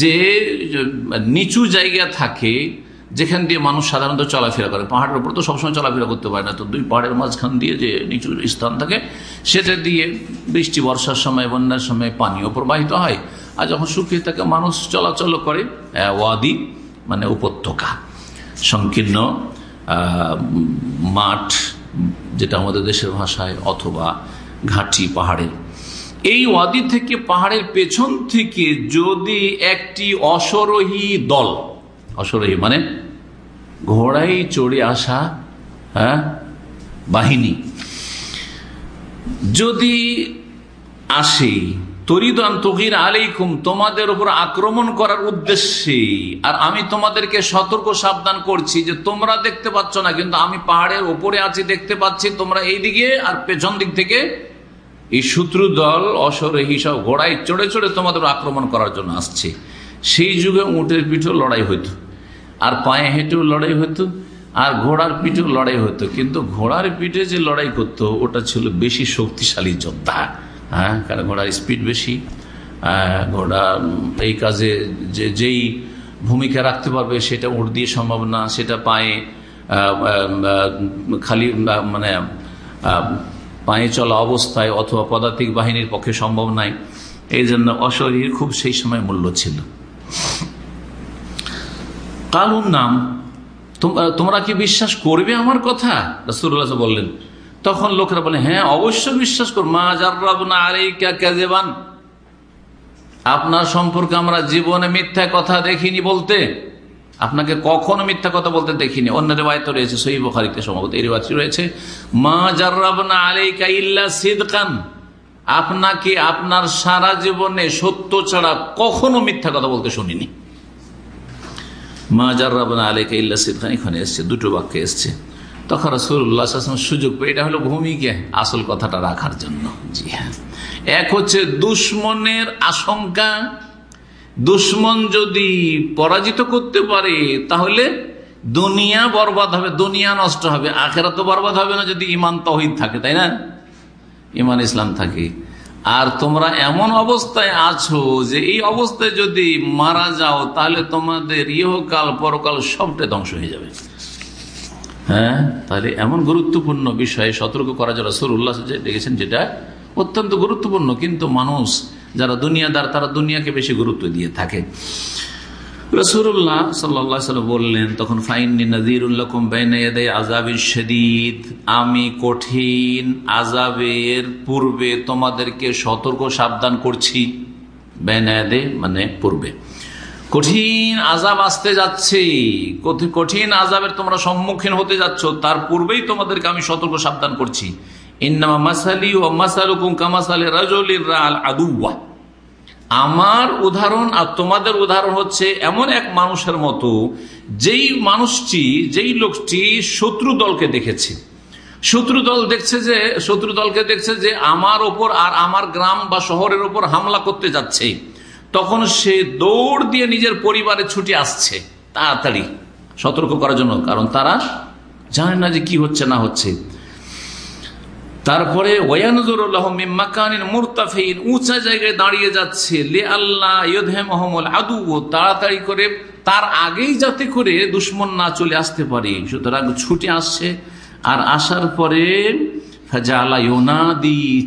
যে নিচু জায়গা থাকে যেখান দিয়ে মানুষ সাধারণত চলাফেরা করে। পাহাড়ের উপর তো সবসময় চলাফেরা করতে পারে না। তো দুই পাহাড়ের মাঝখান দিয়ে যে নিচু স্থান থাকে, সেটা দিয়ে বৃষ্টি, বর্ষার সময়, বন্যার সময় পানিও প্রবাহিত হয়। আর যখন শুকিয়ে থাকে, মানুষ চলাচল করে ওয়াদি মানে উপত্যকা। সংকীর্ণ মাঠ, যেটা আমাদের দেশের ভাষায় অথবা ঘাটি পাহাড়ে এই ওয়াদি থেকে পাহাড়ের পেছন থেকে যদি একটি অসরোহী দল অসরোহী মানে ঘোড়াই চড়ে আসা হ্যাঁ বাহিনী। যদি আসে, তরিদান তকির আলাইকুম, তোমাদের উপর আক্রমণ করার উদ্দেশ্যে, আর আমি তোমাদেরকে সতর্ক সাবধান করছি যে তোমরা দেখতে পাচ্ছ না, কিন্তু আমি পাহাড়ের উপরে আছি, দেখতে পাচ্ছি, তোমরা এই দিকে আর পেছন দিক থেকে এই শত্রু দল, অসরে হিসাব ঘোড়ায় চড়ে চড়ে তোমাদের আক্রমণ করার জন্য আসছে। সেই যুগে উঁটের পিঠেও লড়াই হইতো। আর পায়ে হেঁটেও লড়াই হতো, আর ঘোড়ার পিঠেও লড়াই হতো। কিন্তু ঘোড়ার পিঠে যে লড়াই করতো, ওটা ছিল বেশি শক্তিশালী যোদ্ধা। হ্যাঁ কারণ ঘোড়ার স্পিড বেশি। ঘোড়া এই কাজে যে, যেই ভূমিকা রাখতে পারবে, সেটা উঠ দিয়ে সম্ভব না, সেটা পায়ে খালি মানে পায়ে চলা অবস্থায় অথবা পদাতিক বাহিনীর পক্ষে সম্ভব নাই। এই জন্য অশরীর খুব সেই সময় মূল্য ছিল। কালুর নাম। তোমরা কি বিশ্বাস করবে আমার কথা? রসুল্লাহ বললেন। তখন লোকেরা বলে হ্যাঁ অবশ্যই বিশ্বাস কর মা জার্রাবনা আপনার সম্পর্কে আমরা জীবনে মিথ্যা কথা দেখিনি বলতে, আপনাকে কখনো মিথ্যা কথা বলতে দেখিনি। অন্য রেবায়ত রয়েছে সহি বখারিতে সম্ভবত এই রেবায়ত রয়েছে। মা জার্রাবনা আলাইকা ইল্লা সিদ সিদকান। আপনাকে আপনার সারা জীবনে সত্য ছাড়া কখনো মিথ্যা কথা বলতে শুনিনি। মা জার্রাবনা আলাইকা ইল্লা সিদকান এখানে এসছে, দুটো বাক্যে এসছে। তখন রসুল্লাহ সুযোগ পেয়ে, এটা হলো ভূমিকা, আসল কথাটা রাখার জন্য। জি হ্যাঁ। এক হচ্ছে দুশ্মনের আশঙ্কা। দুশ্মন যদি পরাজিত করতে পারে, তাহলে দুনিয়া বরবাদ হবে, দুনিয়া নষ্ট হবে আখেরা তো বরবাদ হবে না যদি ইমান তহিদ থাকে, তাই না? ইমান ইসলাম থাকে। আর তোমরা এমন অবস্থায় আছো যে এই অবস্থায় যদি মারা যাও, তাহলে তোমাদের ইহকাল পরকাল সবটা ধ্বংস হয়ে যাবে। হ্যাঁ? তাহলে এমন গুরুত্বপূর্ণ বিষয়ে সতর্ক করা যারা সর উল্লাস দেখেছেন, যেটা অত্যন্ত গুরুত্বপূর্ণ। কিন্তু মানুষ যারা দুনিয়াদার, তারা দুনিয়াকে বেশি গুরুত্ব দিয়ে থাকে। রসুল্লাহ সাল্লাম বললেন, তখন ফাইনি নজিরুল্লাকুম আজাবির শদীদ। আমি কঠিন আজাবের পূর্বে তোমাদেরকে সতর্ক সাবধান করছি। বেনায়দে মানে পূর্বে। কঠিন আজাব আসতে যাচ্ছে। কঠিন আজাবের তোমরা সম্মুখীন হতে যাচ্ছ। তার পূর্বেই তোমাদেরকে আমি সতর্ক সাবধান করছি। আমার উদাহরণ আর তোমাদের উদাহরণ হচ্ছে এমন এক মানুষের মতো যেই মানুষটি, যেই লোকটি শত্রু দলকে দেখেছে। শত্রু দল দেখছে যে, শত্রু দলকে দেখছে যে আমার ওপর আর আমার গ্রাম বা শহরের ওপর হামলা করতে যাচ্ছে। তখন সে দৌড় দিয়ে নিজের পরিবারে ছুটি আসছে তাড়াতাড়ি। সতর্ক করার জন্য, কারণ তারা জানে না যে কি হচ্ছে, না হচ্ছে। তারপরে উঁচা জায়গায় দাঁড়িয়ে যাচ্ছে। লে আল্লাহ আদু তাড়াতাড়ি করে তার আগেই যাতে করে দুশ্মন না চলে আসতে পারে। সুতরাং ছুটে আসছে। আর আসার পরে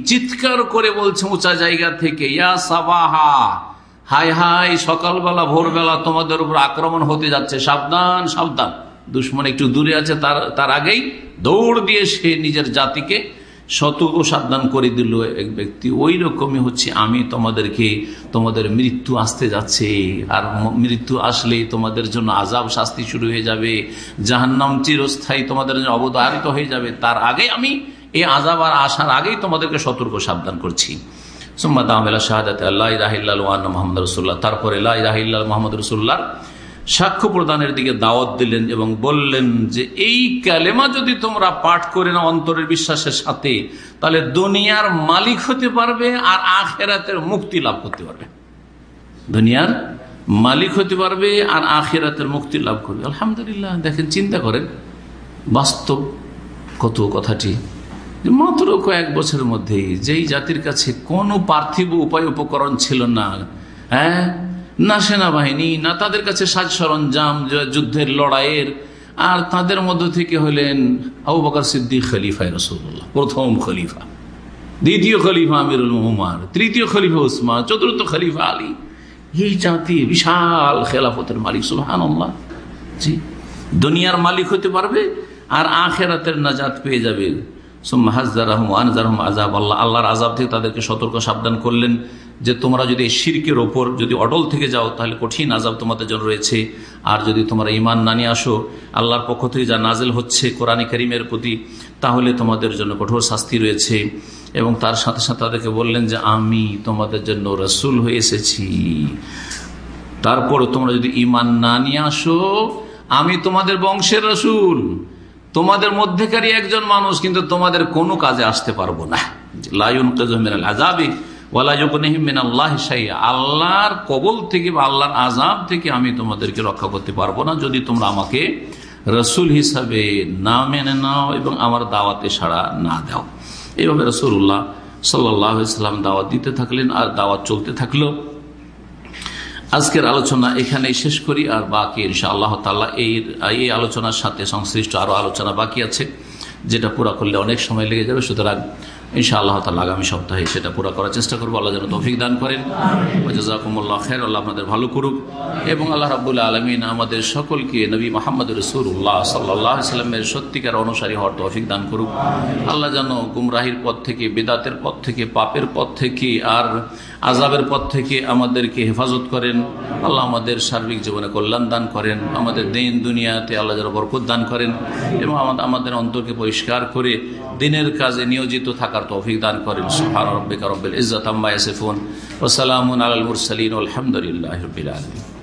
চিৎকার করে বলছে উঁচা জায়গা থেকে, ইয়া সাবাহা হাই হাই সকালবেলা, ভোরবেলা তোমাদের উপর আক্রমণ হতে যাচ্ছে। সাবধান সাবধান। দুশ্মন একটু দূরে আছে, তার তার আগেই দৌড় দিয়ে সে নিজের জাতিকে সতর্ক সাবধান করে দিল এক ব্যক্তি ওই রকমই হচ্ছে, আমি তোমাদেরকে, তোমাদের মৃত্যু আসতে যাচ্ছে, আর মৃত্যু আসলেই তোমাদের জন্য আজাব শাস্তি শুরু হয়ে যাবে, জাহান্নাম চিরস্থায়ী তোমাদের জন্য অবধারিত হয়ে যাবে, তার আগে আমি এই আজাব আর আসার আগেই তোমাদেরকে সতর্ক সাবধান করছি। সুম্মাদ শাহাদাত আল্লাহ রাহিল্লা মোহাম্মদ রসুল্লাহ তারপরে রাহিল্লা মোহাম্মদ রসুল্লাহ সাক্ষ্য প্রদানের দিকে দাওয়াত দিলেন এবং বললেন যে, এই ক্যালেমা যদি তোমরা পাঠ করে না অন্তরের বিশ্বাসের সাথে, তাহলে দুনিয়ার মালিক হতে পারবে আর আখেরাতের মুক্তি লাভ করতে পারবে। দুনিয়ার মালিক হতে পারবে আর আখেরাতের মুক্তি লাভ করবে। আলহামদুলিল্লাহ, দেখেন, চিন্তা করেন, বাস্তব কত কথাটি। মাত্র কয়েক বছরের মধ্যেই যেই জাতির কাছে কোনো পার্থিব উপায় উপকরণ ছিল না হ্যাঁ না সেনাবাহিনী, না তাদের কাছে সাজ সরঞ্জাম যুদ্ধের লড়াইয়ের, আর তাদের মধ্য থেকে হলেন আবু বকর সিদ্দিক খলিফায় রসুল্লাহ প্রথম খলিফা। দ্বিতীয় খলিফা আমিরুল মোহাম্মদ তৃতীয় খলিফা উসমান, চতুর্থ খলিফা আলী। এই জাতি বিশাল খেলাফতের মালিক সুলহান জি, দুনিয়ার মালিক হতে পারবে আর আখেরাতের নাজাত পেয়ে যাবে। আল্লাহর আজাব থেকে তাদেরকে সতর্ক সাবধান করলেন যে তোমরা যদি শিরকের ওপর যদি অটল থেকে যাও, তাহলে কঠিন আজাব তোমাদের জন্য রয়েছে। আর যদি তোমরা ইমান না নিয়ে আসো, আল্লাহর পক্ষ থেকে যা নাজেল হচ্ছে কোরআনী করিমের প্রতি, তাহলে তোমাদের জন্য কঠোর শাস্তি রয়েছে। এবং তার সাথে সাথে তাদেরকে বললেন যে, আমি তোমাদের জন্য রসুল হয়ে এসেছি। তারপরে তোমরা যদি ইমান না নিয়ে আসো, আমি তোমাদের বংশের রসুল। তোমাদের মধ্যেকারই একজন মানুষ, কিন্তু তোমাদের কোনো কাজে আসতে পারব না। লাইন আজাবি আল্লাহর কবল থেকে বা আল্লাহর আজাব থেকে আমি তোমাদেরকে রক্ষা করতে পারব না, যদি তোমরা আমাকে রসুল হিসাবে না মেনে নাও এবং আমার দাওয়াতে সাড়া না দাও। এইভাবে রসুল্লাহ সাল্লাম দাওয়াত দিতে থাকলেন আর দাওয়াত চলতে থাকল। আজকের আলোচনা এখানে শেষ করি আর বাকি ইনশা আল্লাহ তাল্লাহ এই এই আলোচনার সাথে সংশ্লিষ্ট আরও আলোচনা বাকি আছে যেটা পুরা করলে অনেক সময় লেগে যাবে। সুতরাং ইনশা আল্লাহ তালা আগামী সপ্তাহে সেটা পুরো করার চেষ্টা করব। আল্লাহ যেন তৌফিক দান করেন। জাজাকুমুল্লাহ খের আল্লাহ আপনাদের ভালো করুক এবং আল্লাহ রাবুল্লাহ আলমিন আমাদের সকলকে নবী মোহাম্মদ রসুল্লাহ সাল্লাহ সাল্লামের সত্যিকার অনুসারী হওয়ার তৌফিক দান করুক। আল্লাহ যেন গুমরাহির পথ থেকে বেদাতের পথ থেকে পাপের পথ থেকে আর আজাবের পথ থেকে আমাদেরকে হেফাজত করেন। আল্লাহ আমাদের সার্বিক জীবনে কল্যাণ দান করেন। আমাদের দিন, দুনিয়াতে আল্লাহ যারা বরকত দান করেন এবং আমাদের অন্তরকে পরিষ্কার করে দিনের কাজে নিয়োজিত থাকার তৌফিক দান করেন। সুহান রব্বিকা রব্বিল ইজ্জত আম্মা ইয়াসিফুন। ওয়া সালামুন আলাল মুরসালিন। আলহামদুলিল্লাহি রাব্বিল আলামিন।